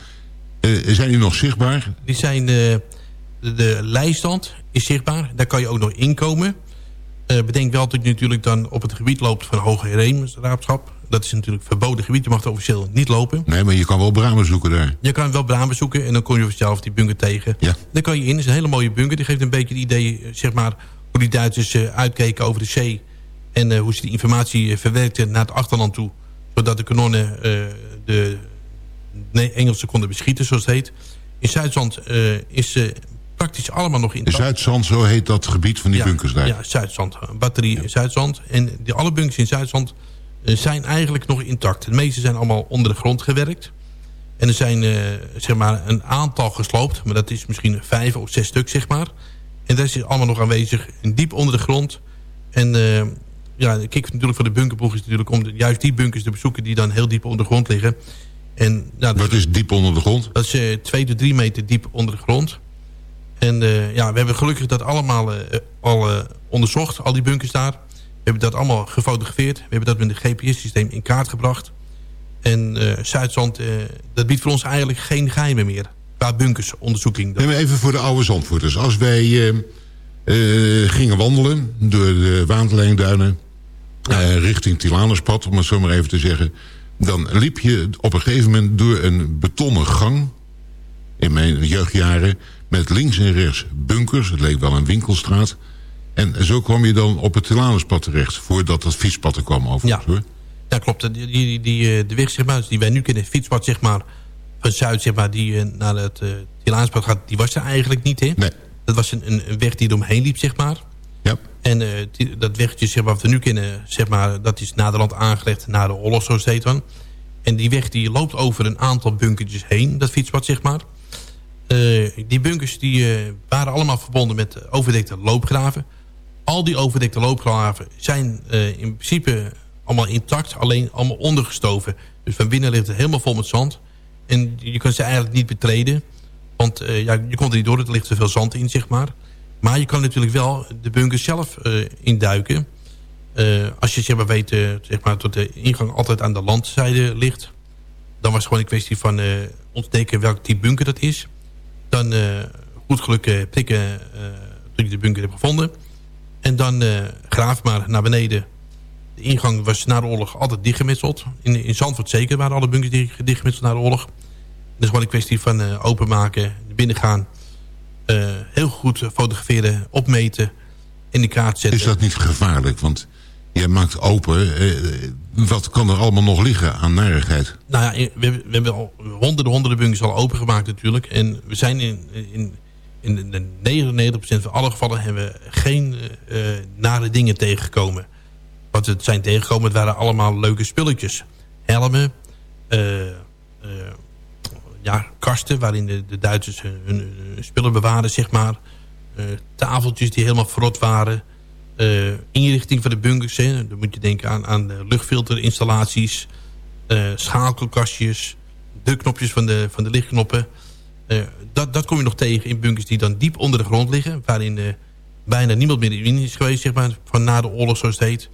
eh, zijn die nog zichtbaar? Die zijn, de, de lijstand is zichtbaar. Daar kan je ook nog inkomen. Eh bedenk wel dat je natuurlijk dan op het gebied loopt van Hoge Heemraadschap. Dat is natuurlijk verboden gebied. Je mag er officieel niet lopen. Nee, maar je kan wel bramen zoeken daar. Je kan wel bramen zoeken en dan kom je vanzelf die bunker tegen. Ja. Daar kan je in. Het is een hele mooie bunker. Die geeft een beetje het idee, eh, zeg maar, hoe die Duitsers eh, uitkeken over de zee. En eh, hoe ze die informatie verwerkten naar het achterland toe. Zodat de kanonnen de Engelsen konden beschieten, zoals het heet. In Zuidzand eh, is eh, praktisch allemaal nog in. Zuidzand, zo heet dat gebied van die ja, bunkers daar. Ja, Zuidzand. Batterie Zuidzand. En die, alle bunkers in Zuidzand eh, zijn eigenlijk nog intact. De meeste zijn allemaal onder de grond gewerkt. En er zijn eh, zeg maar een aantal gesloopt. Maar dat is misschien vijf of zes stuk, zeg maar. En dat is allemaal nog aanwezig. Diep onder de grond. En eh, ja, de kick natuurlijk voor de bunkerboeg is natuurlijk... om de- juist die bunkers te bezoeken die dan heel diep onder de grond liggen. En, ja, Wat is diep onder de grond? dat is eh, twee tot drie meter diep onder de grond. En eh, ja, we hebben gelukkig dat allemaal eh, al eh, onderzocht, al die bunkers daar. We hebben dat allemaal gefotografeerd. We hebben dat met een GPS-systeem in kaart gebracht. En eh Zuidzand, eh, dat biedt voor ons eigenlijk geen geheimen meer. Qua bunkersonderzoeking. Even voor de oude Zandvoorters. Als wij eh, gingen wandelen door de Waantelijnduinen... eh, richting Tilanuspad, om het zo maar even te zeggen... dan liep je op een gegeven moment door een betonnen gang... in mijn jeugdjaren, met links en rechts bunkers. Het leek wel een winkelstraat. En zo kwam je dan op het Tilanuspad terecht... voordat dat fietspad er kwam overigens, hoor. Ja, klopt. Die, die, die, eh, de weg zeg maar, die wij nu kennen, het fietspad zeg maar, van Zuid, zeg maar, die eh, naar het uh, gaat, die was er eigenlijk niet. Hè? Nee. Dat was een, een, weg die eromheen liep, zeg maar. Ja. En die- dat weggetje zeg maar, wat we nu kennen, zeg maar, dat is naderland aangelegd naar de oorlog, zo. En die weg die loopt over een aantal bunkertjes heen, dat fietspad, zeg maar. Die bunkers die, waren allemaal verbonden met overdekte loopgraven. Al die overdekte loopgraven zijn eh, in principe allemaal intact, alleen allemaal ondergestoven. Dus van binnen ligt het helemaal vol met zand. En je kan ze eigenlijk niet betreden. Want eh, ja, je komt er niet door, er ligt te veel zand in, zeg maar. Maar je kan natuurlijk wel de bunkers zelf eh, induiken. Als je zeg maar, weet zeg maar, dat de ingang altijd aan de landzijde ligt... dan was het gewoon een kwestie van ontdekken welk type bunker dat is. Dan goed geluk prikken toen je de bunker hebt gevonden. En dan eh, graaf maar naar beneden. De ingang was na de oorlog altijd dichtgemetseld. In, in Zandvoort zeker waren alle bunkers dicht- dichtgemetseld na de oorlog. is gewoon een kwestie van uh, openmaken, binnengaan. Uh, heel goed fotograferen, opmeten, in de kaart zetten. Is dat niet gevaarlijk? Want jij maakt open. Wat kan er allemaal nog liggen aan narigheid? Nou ja, we, we hebben al honderden, honderden bunkers al opengemaakt natuurlijk. En we zijn in, in, in de 99% van alle gevallen hebben we geen nare dingen tegengekomen. Wat het zijn tegengekomen, het waren allemaal leuke spulletjes. Helmen, ja, kasten waarin de, de Duitsers hun, spullen bewaren, zeg maar. Tafeltjes die helemaal verrot waren. Inrichting van de bunkers, hè. dan moet je denken aan, aan de luchtfilterinstallaties. Schakelkastjes, de knopjes van de, van de lichtknoppen. Dat, dat kom je nog tegen in bunkers die dan diep onder de grond liggen. Waarin bijna niemand meer in is geweest, zeg maar, van na de oorlog zoals het heet.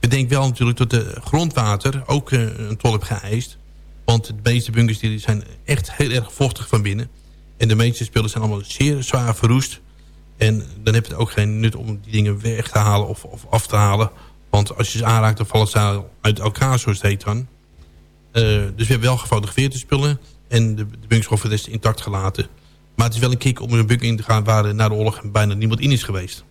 Bedenk wel natuurlijk dat de grondwater ook een tol heeft geëist. Want de meeste bunkers die zijn echt heel erg vochtig van binnen. En de meeste spullen zijn allemaal zeer zwaar verroest. En dan heb je ook geen nut om die dingen weg te halen of, of af te halen. Want als je ze aanraakt, dan vallen ze uit elkaar, zoals het dan. Dus we hebben wel gefotografeerde spullen. En de, de bunkers worden intact gelaten. Maar het is wel een kick om in een bunker in te gaan... waar na de oorlog bijna niemand in is geweest.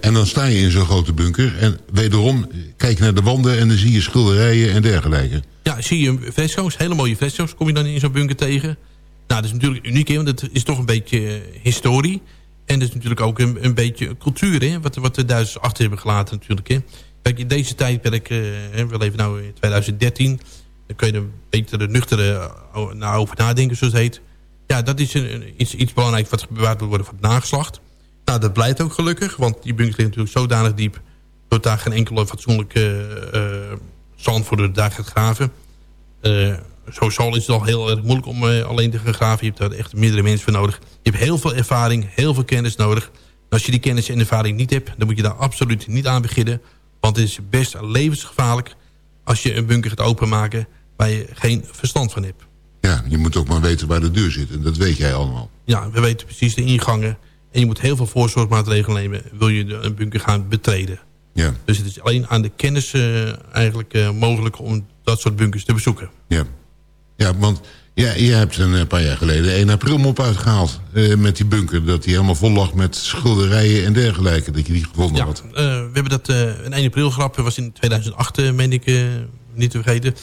En dan sta je in zo'n grote bunker. En wederom, kijk naar de wanden en dan zie je schilderijen en dergelijke. Ja, zie je fresco's, hele mooie fresco's kom je dan in zo'n bunker tegen. Nou, dat is natuurlijk uniek, want het is toch een beetje eh, historie. En dat is natuurlijk ook een, een beetje cultuur, hè, wat, wat de Duitsers achter hebben gelaten natuurlijk. Hè. Kijk, in deze tijdperk, uh, we leven nu in 2013... dan kun je er de nuchtere uh, nou, over nadenken, zoals het heet. Ja, dat is een, iets, iets belangrijks wat bewaard moet worden voor het nageslacht. Nou, dat blijft ook gelukkig, want die bunkers liggen natuurlijk zodanig diep... dat daar geen enkele fatsoenlijke uh, zand voor de dag gaat graven. Uh, sowieso is het al heel erg moeilijk om alleen te gaan graven. Je hebt daar echt meerdere mensen voor nodig. Je hebt heel veel ervaring, heel veel kennis nodig. Als je die kennis en ervaring niet hebt... dan moet je daar absoluut niet aan beginnen. Want het is best levensgevaarlijk... als je een bunker gaat openmaken... waar je geen verstand van hebt. Ja, je moet ook maar weten waar de deur zit. En dat weet jij allemaal. Ja, we weten precies de ingangen. En je moet heel veel voorzorgsmaatregelen nemen... wil je een bunker gaan betreden. Ja. Dus het is alleen aan de kennis uh, eigenlijk uh, mogelijk... om dat soort bunkers te bezoeken. Ja, ja want ja, je hebt een paar jaar geleden 1 april mop uitgehaald... Uh, met die bunker, dat die helemaal vol lag met schilderijen en dergelijke... dat je die gevonden ja, had. we hebben dat, een 1 april grap was in 2008, meen ik, niet te vergeten...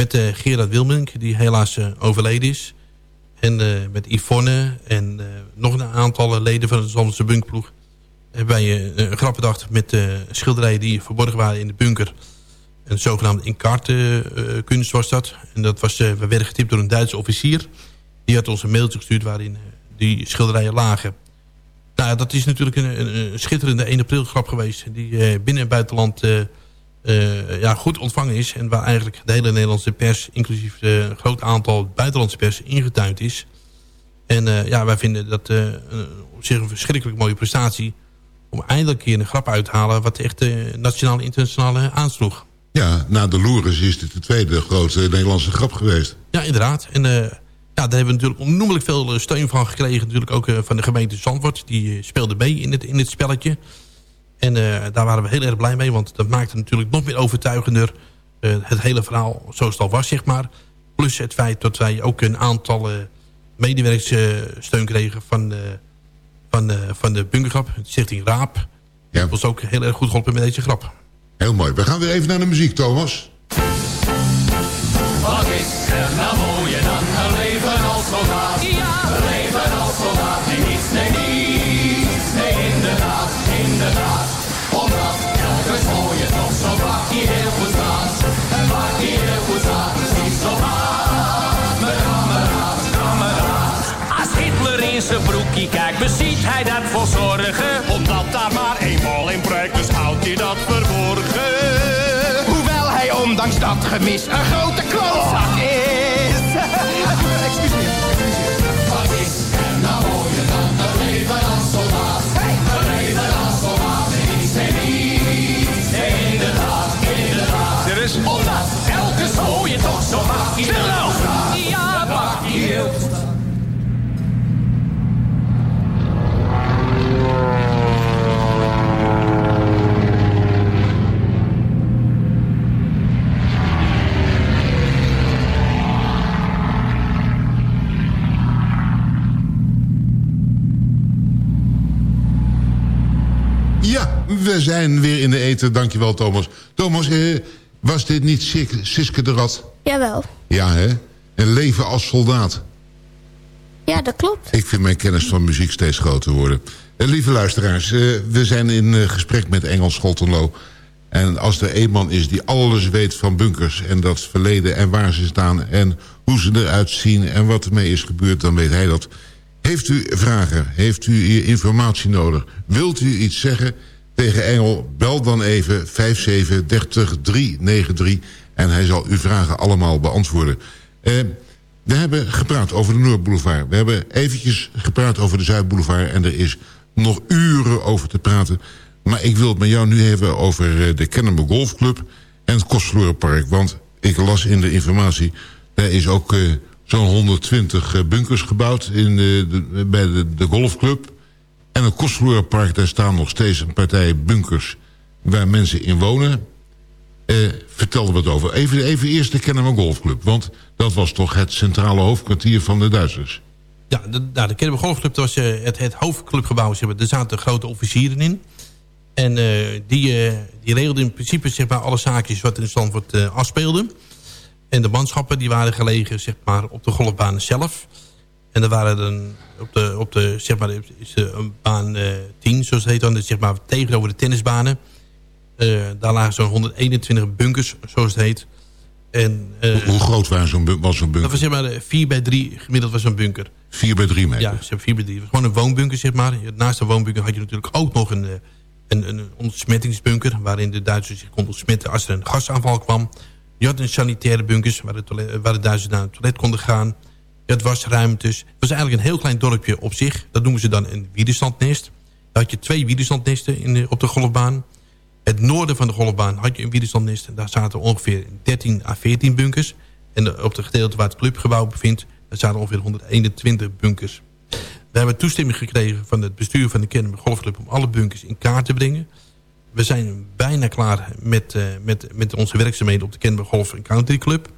met Gerard Wilmink, die helaas overleden is... En met Yvonne en nog een aantal leden van de Zandse bunkploeg... hebben wij een grap bedacht met schilderijen die verborgen waren in de bunker een zogenaamde inkaartenkunst was dat. En dat was, we werden getipt door een Duitse officier. Die had ons een mailtje gestuurd waarin die schilderijen lagen. Nou, dat is natuurlijk een, een, schitterende 1 april grap geweest. Die binnen en buitenland ja, goed ontvangen is. En waar eigenlijk de hele Nederlandse pers, inclusief een groot aantal buitenlandse pers, ingetuind is. En ja, wij vinden dat op zich een verschrikkelijk mooie prestatie. Om eindelijk een keer een grap uit te halen wat echt nationaal en internationaal aansloeg. Ja, na de Loeres is dit de tweede grote Nederlandse grap geweest. Ja, inderdaad. En ja, daar hebben we natuurlijk onnoemelijk veel eh, steun van gekregen. Natuurlijk ook van de gemeente Zandvoort. Die speelde mee in het, in het spelletje. En daar waren we heel erg blij mee. Want dat maakte natuurlijk nog meer overtuigender het hele verhaal zoals het al was, zeg maar. Plus het feit dat wij ook een aantal medewerkers steun kregen van de, van de, van de bunkergrap. De stichting Raap. Ja. Dat was ook heel erg goed geholpen met deze grap. Heel mooi. We gaan weer even naar de muziek, Thomas. Wat is er nou mooier dan een leven als soldaat? Ondanks dat gemis een grote klootzak We zijn weer in de eten. Dankjewel, Thomas. Thomas, eh, was dit niet Sis- Siske de Rat? Jawel. Ja, hè? Een leven als soldaat. Ja, dat klopt. Ik vind mijn kennis van muziek steeds groter worden. Eh, lieve luisteraars, eh, we zijn in eh, gesprek met Engels Scholtenlo. En als er een man is die alles weet van bunkers... en dat verleden en waar ze staan... en hoe ze eruit zien en wat ermee is gebeurd... dan weet hij dat. Heeft u vragen? Heeft u hier informatie nodig? Wilt u iets zeggen tegen Engel? Bel dan even 5730393 en hij zal uw vragen allemaal beantwoorden. Eh, we hebben gepraat over de Noordboulevard. We hebben eventjes gepraat over de Zuidboulevard... en er is nog uren over te praten. Maar ik wil het met jou nu hebben over eh, de Kennemer Golfclub... en het Kostverlorenpark. Want ik las in de informatie... er is ook eh, zo'n 120 eh, bunkers gebouwd in, de, bij de, de golfclub. En het Kostverlorenpark, daar staan nog steeds een partij bunkers... waar mensen in wonen... Eh, vertel er wat over. Even, even eerst de Kennemer Golfclub. Want dat was toch het centrale hoofdkwartier van de Duitsers. Ja, de, nou, de Golfclub was eh, het, het hoofdclubgebouw. Zeg. Er zaten grote officieren in. En eh, die, eh die regelden in principe zeg maar, alle zaakjes wat in Zandvoort eh afspeelde. En de manschappen die waren gelegen zeg maar, op de golfbaan zelf. En er waren dan op de, op de zeg maar, is er een baan eh 10, zoals het heet dan, dus zeg maar, tegenover de tennisbanen. Eh, daar lagen zo'n 121 bunkers, zoals het heet. En, eh, Hoe, groot waren was zo'n bunker? dat was zeg maar 4 bij 3 gemiddeld was zo'n bunker. 4 bij 3 meter. Ja, ze hebben 4 bij 3. Het was gewoon een woonbunker, zeg maar. Naast de woonbunker had je natuurlijk ook nog een, eh, een, een ontsmettingsbunker... waarin de Duitsers zich konden ontsmetten als er een gasaanval kwam. Je had een sanitaire bunkers waar de, toilet- waar de Duitsers naar het toilet konden gaan. Je had wasruimtes. Het was eigenlijk een heel klein dorpje op zich. Dat noemen ze dan een widerstandnest. Daar had je twee widerstandnesten in de, op de golfbaan. Het noorden van de golfbaan had je een widerstandnest. Daar zaten ongeveer 13 à 14 bunkers. En op het gedeelte waar het clubgebouw bevindt... daar zaten ongeveer 121 bunkers. We hebben toestemming gekregen van het bestuur van de Kennemer Golfclub... om alle bunkers in kaart te brengen. We zijn bijna klaar met, eh, met, met onze werkzaamheden... op de Kennemer Golf Country Club.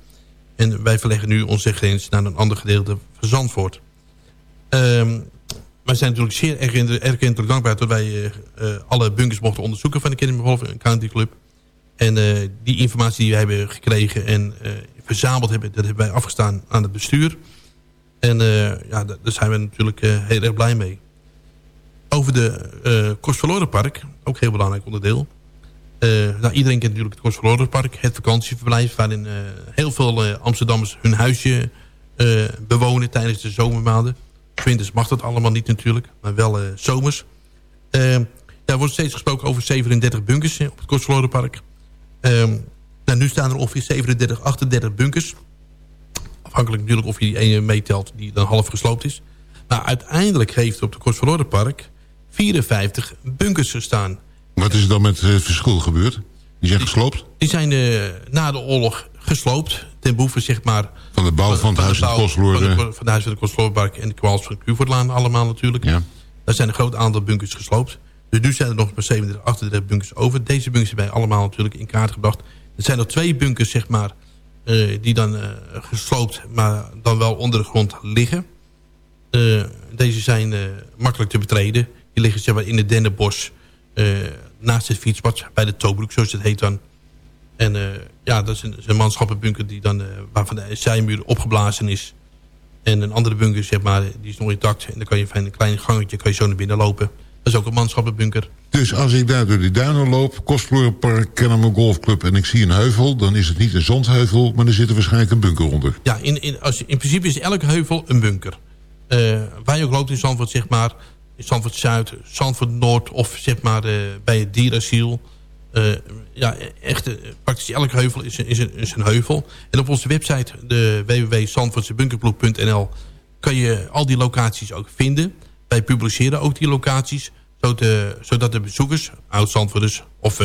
En wij verleggen nu onze grens naar een ander gedeelte van Zandvoort. Ehm wij zijn natuurlijk zeer erkentelijk dankbaar... dat wij eh, eh, alle bunkers mochten onderzoeken van de Kennemer Golf Country Club. En eh, die informatie die wij hebben gekregen en verzameld hebben... dat hebben wij afgestaan aan het bestuur. En ja, da- daar zijn we natuurlijk heel erg blij mee. Over de Kostverlorenpark, ook heel belangrijk onderdeel. Eh, nou, iedereen kent natuurlijk het Kostverlorenpark, het vakantieverblijf... waarin eh, heel veel eh, Amsterdammers hun huisje bewonen tijdens de zomermaanden. Winters mag dat allemaal niet natuurlijk, maar wel zomers. Eh, daar wordt steeds gesproken over 37 bunkers op het Kostverlorenpark. Ehm nou, nu staan er ongeveer 37, 38 bunkers. Afhankelijk natuurlijk of je die ene meetelt die dan half gesloopt is. Maar uiteindelijk heeft er op het Kostverlorenpark 54 bunkers gestaan. Wat is er dan met het verschil gebeurd? Die zijn gesloopt? Die zijn eh, na de oorlog gesloopt. Ten behoeve zeg maar... Van de bouw van het huis in bouw het Kostverloren. Van, de- van het huis van de Kostverlorenpark en de kwals van de Cuvortlaan allemaal natuurlijk. Ja. Daar zijn een groot aantal bunkers gesloopt. Dus nu zijn er nog maar 37, 38 bunkers over. Deze bunkers wij allemaal natuurlijk in kaart gebracht. Er zijn nog twee bunkers, zeg maar, eh, die dan eh, gesloopt, maar dan wel onder de grond liggen. Eh, deze zijn eh, makkelijk te betreden. Die liggen zeg maar, in het dennenbos eh, naast het fietspad, bij de Tobruk, zoals het heet dan. En eh, ja, dat is een, een manschappenbunker die dan, eh, waarvan de zijmuur opgeblazen is. En een andere bunker, zeg maar, die is nog intact. En dan kan je van een klein gangetje kan je zo naar binnen lopen. Dat is ook een manschappenbunker. Dus als ik daar door die duinen loop, Kostverlorenpark, Kennemer Golfclub... en ik zie een heuvel, dan is het niet een zandheuvel... maar er zit er waarschijnlijk een bunker onder. Ja, in, in, als, in principe is elke heuvel een bunker. Eh, waar je ook loopt in Zandvoort, zeg maar... Zandvoort Zuid, Zandvoort Noord... of zeg maar eh, bij het dierasiel... Eh, ja, echt, eh, praktisch elke heuvel is, is, een, heuvel. En op onze website, de www.zandvoortsebunkerploeg.nl... kan je al die locaties ook vinden. Wij publiceren ook die locaties... zodat de, bezoekers, oud-Zandvoorters... of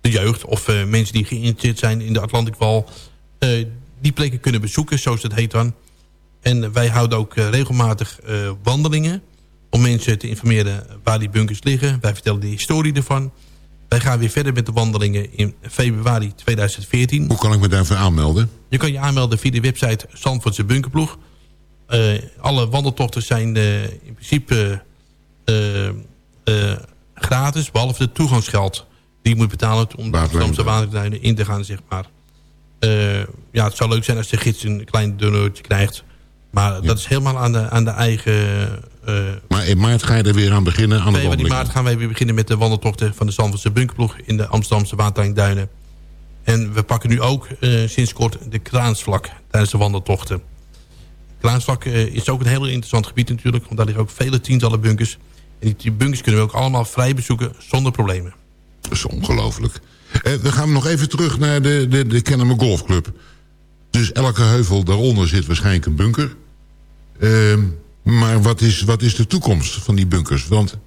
de jeugd of mensen die geïnteresseerd zijn in de Atlantikwal... eh, die plekken kunnen bezoeken, zoals het heet dan. En wij houden ook regelmatig wandelingen... om mensen te informeren waar die bunkers liggen. Wij vertellen de historie ervan. Wij gaan weer verder met de wandelingen in februari 2014. Hoe kan ik me daarvoor aanmelden? Je kan je aanmelden via de website Zandvoortse Bunkerploeg. Eh, alle wandeltochten zijn eh, in principe eh, gratis, behalve de toegangsgeld. Die je moet betalen om de Amsterdamse waterduinen in te gaan, zeg maar. Ja, het zou leuk zijn als de gids een klein donortje krijgt. Maar dat is helemaal aan de, aan de eigen... Uh, maar in maart ga je er weer aan beginnen aan de? In maart gaan wij weer beginnen met de wandeltochten van de Zandvoortse bunkerploeg... in de Amsterdamse waterduinen. En we pakken nu ook uh, sinds kort de kraansvlak tijdens de wandeltochten. Kraansvlak is ook een heel interessant gebied natuurlijk... want daar liggen ook vele tientallen bunkers... En die bunkers kunnen we ook allemaal vrij bezoeken zonder problemen. Dat is ongelooflijk. Eh, we gaan nog even terug naar de, de, de Kennemer Golfclub. Dus elke heuvel daaronder zit waarschijnlijk een bunker. Uh, maar wat is, wat is de toekomst van die bunkers? Want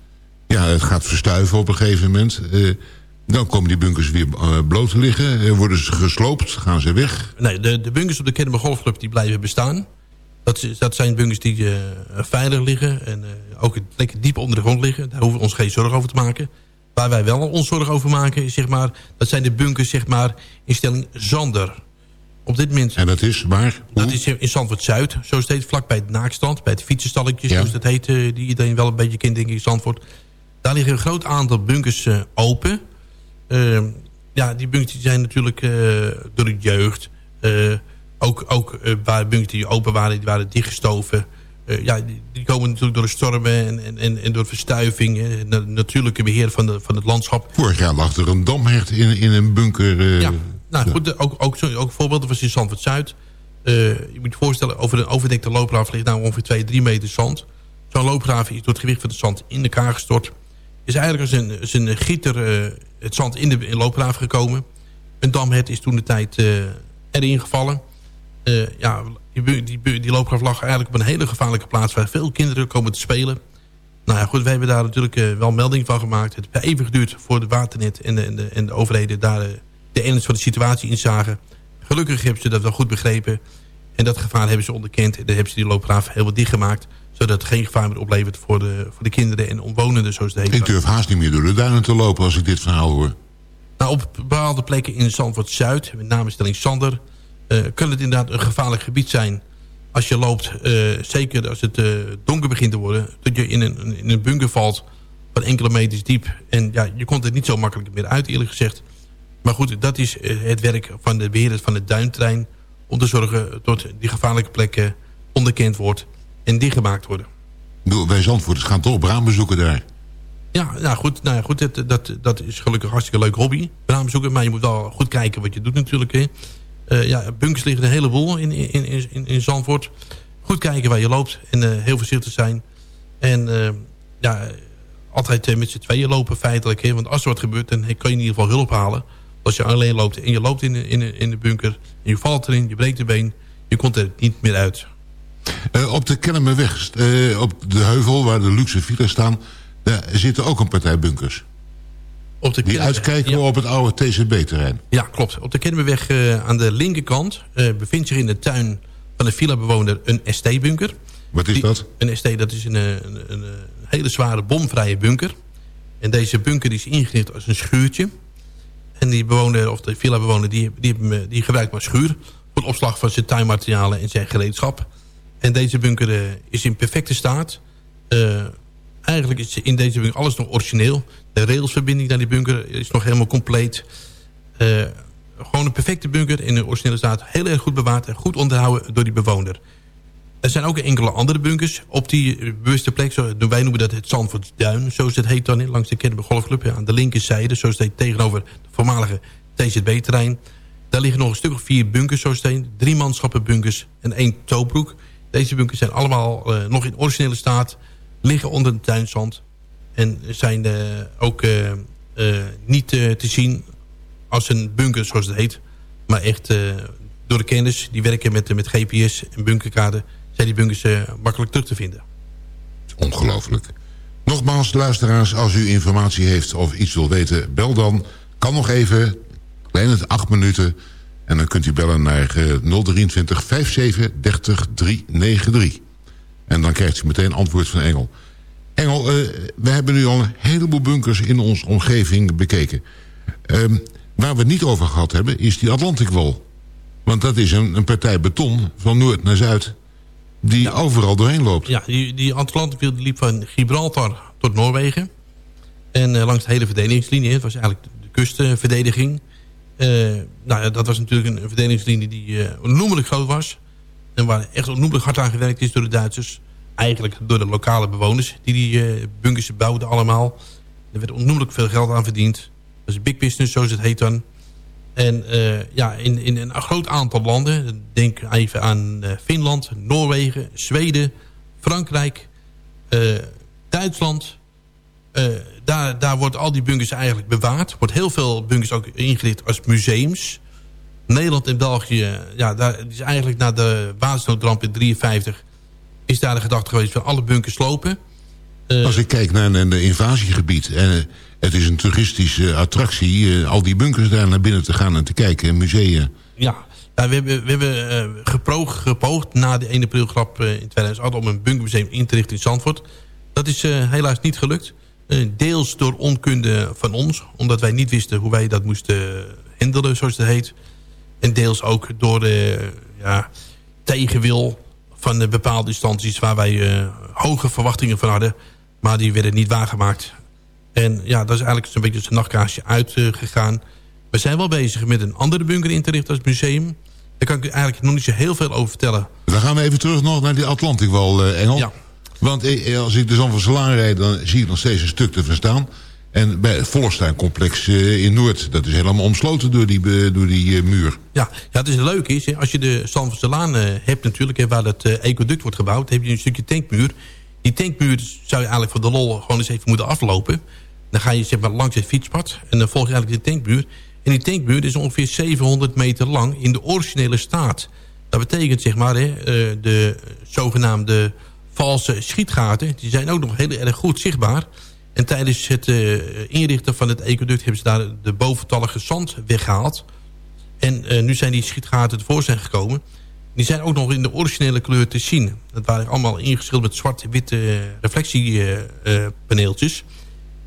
ja, het gaat verstuiven op een gegeven moment. Uh, dan komen die bunkers weer uh, bloot te liggen. Uh, worden ze gesloopt? Gaan ze weg? Nee, de, de bunkers op de Kennemer Golfclub die blijven bestaan. Dat, dat zijn bunkers die veilig liggen en ook lekker diep onder de grond liggen. Daar hoeven we ons geen zorgen over te maken. Waar wij wel ons zorgen over maken, zeg maar, dat zijn de bunkers zeg maar, in stelling Zander. Op dit moment... En dat is waar? Dat is in Zandvoort Zuid, zo steeds vlak bij het naakstand, bij het fietsenstalletjes, ja. zoals dat heet, uh, die iedereen wel een beetje kent, denk ik, in Zandvoort. Daar liggen een groot aantal bunkers open. Ehm, ja, die bunkers zijn natuurlijk door de jeugd ook, ook waar bunkers die open waren, die waren dichtgestoven. Uh, ja, die, die, komen natuurlijk door de stormen en, en, en door verstuiving. en natuurlijke beheer van, de, van het landschap. Vorig jaar lag er een damhert in, in een bunker. Uh, ja, nou goed, ook, ook, zo, ook voorbeelden was in Zuid. je moet je voorstellen, over een overdekte loopgraaf ligt nou ongeveer 2, 3 meter zand. Zo'n loopgraaf is door het gewicht van de zand in elkaar gestort. Is eigenlijk als een, als een gieter het zand in de in loopgraaf gekomen. Een damhert is toen de tijd erin gevallen. Ja, die, die, die loopgraaf lag eigenlijk op een hele gevaarlijke plaats... waar veel kinderen komen te spelen. Nou ja, goed, we hebben daar natuurlijk wel melding van gemaakt. Het heeft even geduurd voor de waternet en de, en de, en de overheden... daar de ernst van de situatie inzagen. Gelukkig hebben ze dat wel goed begrepen. En dat gevaar hebben ze onderkend. En dan hebben ze die loopgraaf heel wat dichtgemaakt zodat het geen gevaar meer oplevert voor de, voor de kinderen en omwonenden. Zoals de hele ik durf haast niet meer door de duinen te lopen als ik dit verhaal hoor. Nou, op bepaalde plekken in Zandvoort-Zuid, met name stelling Sander... Uh, kan het inderdaad een gevaarlijk gebied zijn als je loopt. Uh, zeker als het uh, donker begint te worden. Dat je in een, in een bunker valt van enkele meters diep. En ja, je komt er niet zo makkelijk meer uit eerlijk gezegd. Maar goed, dat is het werk van de beheerder van de duintrein. Om te zorgen dat die gevaarlijke plekken onderkend wordt en dichtgemaakt worden. Wij Zandvoorters gaan toch braambezoeken daar? Ja, nou goed, nou goed dat, dat, dat is gelukkig een hartstikke leuk hobby. Braambezoeken, maar je moet wel goed kijken wat je doet natuurlijk. Hè. Uh, ja, bunkers liggen een heleboel in, in, in, in Zandvoort. Goed kijken waar je loopt en uh, heel voorzichtig zijn. En uh, ja, altijd met z'n tweeën lopen feitelijk. Hè? Want als er wat gebeurt, dan kan je in ieder geval hulp halen. Als je alleen loopt en je loopt in de, in de, in de bunker... en je valt erin, je breekt de been, je komt er niet meer uit. op de Kennemerweg, op de heuvel waar de luxe villas staan... daar zitten ook een partij bunkers. Op de die uitkijken op het oude TCB-terrein. Ja, klopt. Op de Kennemerweg uh, aan de linkerkant bevindt zich in de tuin van de villa-bewoner een ST-bunker. Wat is dat? Een ST, dat is een, een, een, hele zware bomvrije bunker. En deze bunker die is ingericht als een schuurtje. En die bewoner, of de villa-bewoner, die, die, die gebruikt maar schuur... voor opslag van zijn tuinmaterialen en zijn gereedschap. En deze bunker uh, is in perfecte staat eigenlijk is in deze bunker alles nog origineel. De railsverbinding naar die bunker is nog helemaal compleet. Uh, gewoon een perfecte bunker in de originele staat. Heel erg goed bewaard en goed onderhouden door die bewoner. Er zijn ook enkele andere bunkers op die bewuste plek. Zo, wij noemen dat het Zandvoortsduin, zoals het heet dan. Langs de Kennemer Golfclub aan de linkerzijde. Zoals het heet tegenover het voormalige TZB-terrein. Daar liggen nog een stuk of vier bunkers, zoals het heet. Drie manschappenbunkers en één toobroek. Deze bunkers zijn allemaal uh, nog in originele staat liggen onder de tuinzand. En zijn ook niet te zien als een bunker, zoals het heet. Maar echt door de kennis die werken met, met GPS en bunkerkaarten... zijn die bunkers makkelijk terug te vinden. Ongelooflijk. Nogmaals, luisteraars, als u informatie heeft of iets wil weten... bel dan, kan nog even, klein het acht minuten... en dan kunt u bellen naar 023 57 30 393. En dan krijgt u meteen antwoord van Engel. Engel, uh, we hebben nu al een heleboel bunkers in onze omgeving bekeken. Uh, waar we het niet over gehad hebben, is die Atlantic Wall. Want dat is een, een partij beton van noord naar zuid... die ja. overal doorheen loopt. Ja, die, die liep van Gibraltar tot Noorwegen. En eh, langs de hele verdedigingslinie. Het was eigenlijk de kustverdediging. Eh, nou ja, dat was natuurlijk een, verdedigingslinie die eh, onnoemelijk groot was. En waar echt onnoemelijk hard aan gewerkt is door de Duitsers. Eigenlijk door de lokale bewoners die die bunkers bouwden allemaal. Er werd onnoemelijk veel geld aan verdiend. Dat is big business, zoals het heet dan. En eh, ja, in, in een groot aantal landen, denk even aan eh, Finland, Noorwegen, Zweden, Frankrijk, eh, Duitsland. daar, daar wordt al die bunkers eigenlijk bewaard. Wordt heel veel bunkers ook ingericht als museums. Nederland en België, ja, daar is eigenlijk na de watersnoodramp in 53 is daar de gedachte geweest van alle bunkers slopen. Als ik kijk naar een invasiegebied... en het is een toeristische attractie... eh, al die bunkers daar naar binnen te gaan en te kijken... musea. Ja, we hebben, we hebben eh, gepoogd na de 1 april grap eh, in 2008... om een bunkermuseum in te richten in Zandvoort. Dat is helaas niet gelukt. Deels door onkunde van ons, omdat wij niet wisten hoe wij dat moesten handelen, zoals het heet. En deels ook door de ja, tegenwil van de bepaalde instanties... waar wij hoge verwachtingen van hadden, maar die werden niet waargemaakt. En ja, dat is eigenlijk zo'n beetje zijn nachtkaarsje uitgegaan. We zijn wel bezig met een andere bunker in te richten als museum. Daar kan ik u eigenlijk nog niet zo heel veel over vertellen. Dan gaan we even terug nog naar die Atlantikwal, eh, Engel. Ja. Want eh, als ik de Zand van Salaan rijd... dan zie ik nog steeds een stuk te verstaan. En bij het Vollerstein-complex eh, in Noord... dat is helemaal omsloten door die, eh, door die eh, muur. Ja, ja, het is leuk is, hè, als je de Zandvoortselaan uh, hebt natuurlijk... Waar het uh, ecoduct wordt gebouwd, heb je een stukje tankmuur. Die tankmuur zou je eigenlijk voor de lol gewoon eens even moeten aflopen. Dan ga je zeg maar, langs het fietspad en dan volg je eigenlijk de tankmuur. En die tankmuur is ongeveer 700 meter lang in de originele staat. Dat betekent zeg maar, hè, uh, de zogenaamde valse schietgaten... die zijn ook nog heel erg goed zichtbaar... En tijdens het uh, inrichten van het ecoduct hebben ze daar de boventallige zand weggehaald. En uh, nu zijn die schietgaten tevoorschijn gekomen. Die zijn ook nog in de originele kleur te zien. Dat waren allemaal ingeschilderd met zwart-witte reflectiepaneeltjes.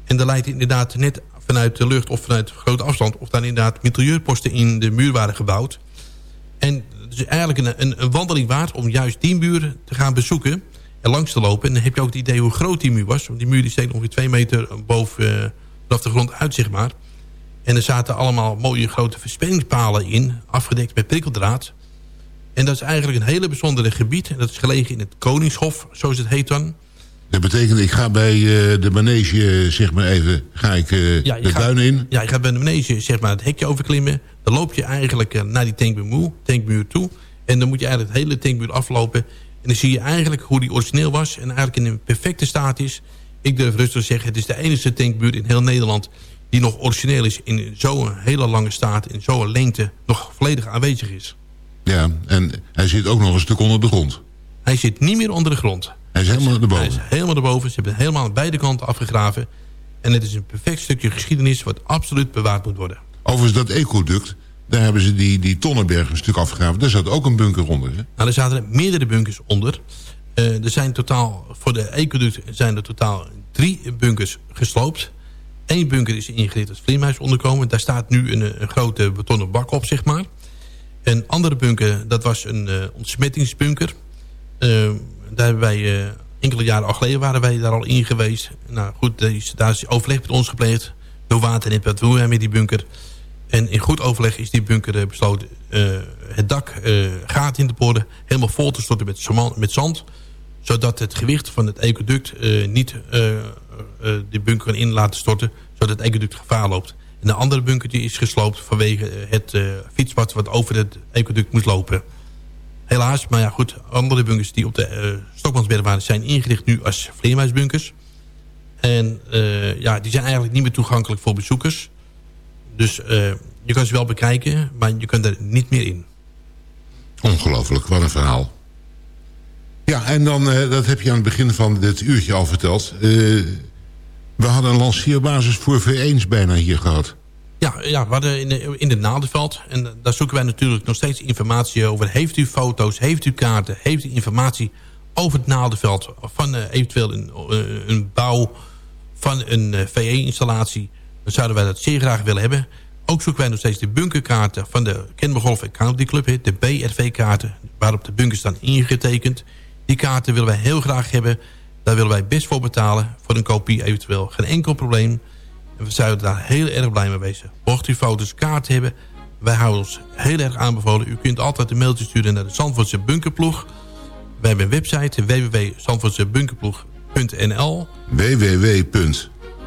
En er leidt inderdaad net vanuit de lucht of vanuit grote afstand... of daar inderdaad mitrailleurposten in de muur waren gebouwd. En het is eigenlijk een, een, een wandeling waard om juist die muur te gaan bezoeken en langs te lopen. En dan heb je ook het idee hoe groot die muur was. Want die muur die steekt ongeveer twee meter boven uh, vanaf de grond uit, zeg maar. En er zaten allemaal mooie grote verspillingspalen in, afgedekt met prikkeldraad. En dat is eigenlijk een hele bijzondere gebied. En dat is gelegen in het Koningshof, zoals het heet dan. Dat betekent, ik ga bij uh, de manege, zeg maar even, ga ik uh, ja, de gaat, duinen in? Ja, je gaat bij de manege, zeg maar, het hekje overklimmen. Dan loop je eigenlijk uh, naar die tankmuur, tankmuur toe. En dan moet je eigenlijk het hele tankmuur aflopen. En dan zie je eigenlijk hoe die origineel was. En eigenlijk in een perfecte staat is. Ik durf rustig te zeggen, het is de enige tankmuur in heel Nederland... die nog origineel is in zo'n hele lange staat... in zo'n lengte nog volledig aanwezig is. Ja, en hij zit ook nog een stuk onder de grond. Hij zit niet meer onder de grond. Hij is helemaal erboven. Hij is helemaal erboven. Ze hebben helemaal aan beide kanten afgegraven. En het is een perfect stukje geschiedenis... wat absoluut bewaard moet worden. Overigens, dat ecoduct... Daar hebben ze die, die Tonnenberg een stuk afgegraven. Daar zat ook een bunker onder. Hè? Nou, er zaten meerdere bunkers onder. Uh, er zijn totaal, voor de ecoduct zijn er totaal drie bunkers gesloopt. Eén bunker is ingericht als vleermuis onderkomen. Daar staat nu een, een, grote betonnen bak op, zeg maar. Een andere bunker, dat was een uh, ontsmettingsbunker. Uh, daar hebben wij, enkele jaren al geleden waren wij daar al in geweest. Nou goed, daar is overleg met ons gepleegd. Door Waternet, wat doen wij met die bunker... En in goed overleg is die bunker besloten uh, het dak uh, gaten in te boren. Helemaal vol te storten met, met zand. Zodat het gewicht van het ecoduct niet die bunker in laten storten. Zodat het ecoduct gevaar loopt. En de andere bunkertje is gesloopt vanwege het fietspad wat over het ecoduct moest lopen. Helaas, maar ja goed. Andere bunkers die op de Stokmansberg waren zijn ingericht nu als vleermuisbunkers. En ja, die zijn eigenlijk niet meer toegankelijk voor bezoekers. Dus uh, je kan ze wel bekijken, maar je kunt er niet meer in. Ongelooflijk, wat een verhaal. Ja, en dan, uh, dat heb je aan het begin van dit uurtje al verteld. Uh, we hadden een lanceerbasis voor V1's bijna hier gehad. Ja, ja we in, de, in het Naaldeveld. En daar zoeken wij natuurlijk nog steeds informatie over. Heeft u foto's, heeft u kaarten, heeft u informatie over het Naaldeveld... van eventueel een, een bouw van een VE-installatie dan zouden wij dat zeer graag willen hebben. Ook zoeken wij nog steeds de bunkerkaarten van de Kennemer Golf County Club. De BRV-kaarten waarop de bunkers staan ingetekend. Die kaarten willen wij heel graag hebben. Daar willen wij best voor betalen. Voor een kopie eventueel. Geen enkel probleem. We zouden daar heel erg blij mee wezen. Mocht u foto's kaart hebben... wij houden ons heel erg aanbevolen. U kunt altijd een mailtje sturen naar de Zandvoortse Bunkerploeg. We hebben een website www.zandvoortsebunkerploeg.nl www.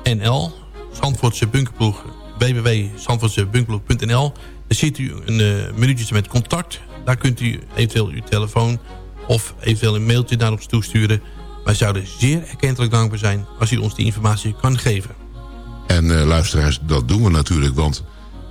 NL, Zandvoortse Bunkerploeg, www.zandvoortsebunkerploeg.nl. Dan ziet u een uh, minuutje met contact. Daar kunt u eventueel uw telefoon of eventueel een mailtje naar ons toesturen. Wij zouden zeer erkentelijk dankbaar zijn als u ons die informatie kan geven. En uh, luisteraars, dat doen we natuurlijk, want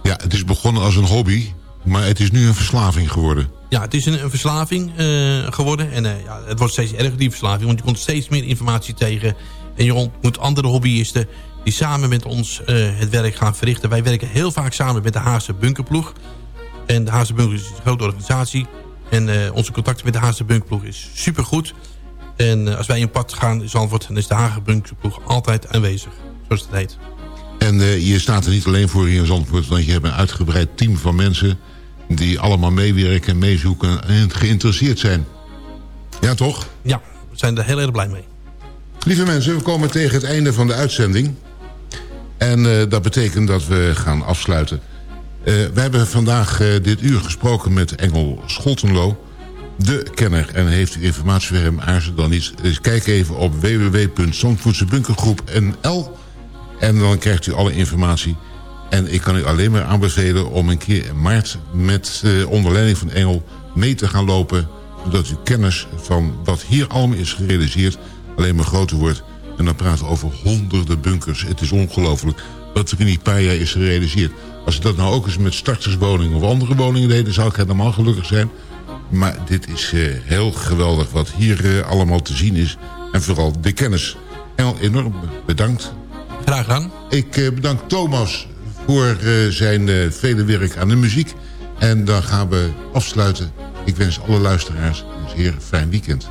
ja, het is begonnen als een hobby, maar het is nu een verslaving geworden. Ja, het is een, een verslaving uh, geworden en ja, het wordt steeds erger die verslaving, want je komt steeds meer informatie tegen en je ontmoet andere hobbyisten die samen met ons het werk gaan verrichten. Wij werken heel vaak samen met de Haagse Bunkerploeg. En de Haagse Bunkerploeg is een grote organisatie. En onze contacten met de Haagse Bunkerploeg is supergoed. En als wij in pad gaan in Zandvoort... dan is de Haagse Bunkerploeg altijd aanwezig. Zoals het heet. En je staat er niet alleen voor in Zandvoort... want je hebt een uitgebreid team van mensen... die allemaal meewerken, meezoeken en geïnteresseerd zijn. Ja, toch? Ja, we zijn er heel erg blij mee. Lieve mensen, we komen tegen het einde van de uitzending. En uh, dat betekent dat we gaan afsluiten. Uh, we hebben vandaag dit uur gesproken met Engel Scholtenlo, de kenner. En heeft u informatie voor hem, aarzel dan niet. Dus kijk even op www.zandvoortsebunkergroep.nl en dan krijgt u alle informatie. En ik kan u alleen maar aanbevelen om een keer in maart... met onder leiding van Engel mee te gaan lopen... zodat u kennis van wat hier allemaal is gerealiseerd alleen maar groter wordt. En dan praten we over honderden bunkers. Het is ongelooflijk wat er in die paar jaar is gerealiseerd. Als ze dat nou ook eens met starterswoningen of andere woningen deden... zou ik helemaal gelukkig zijn. Maar dit is uh, heel geweldig wat hier uh, allemaal te zien is. En vooral de kennis. En enorm bedankt. Graag gedaan. Ik uh, bedank Thomas voor zijn vele werk aan de muziek. En dan gaan we afsluiten. Ik wens alle luisteraars een zeer fijn weekend.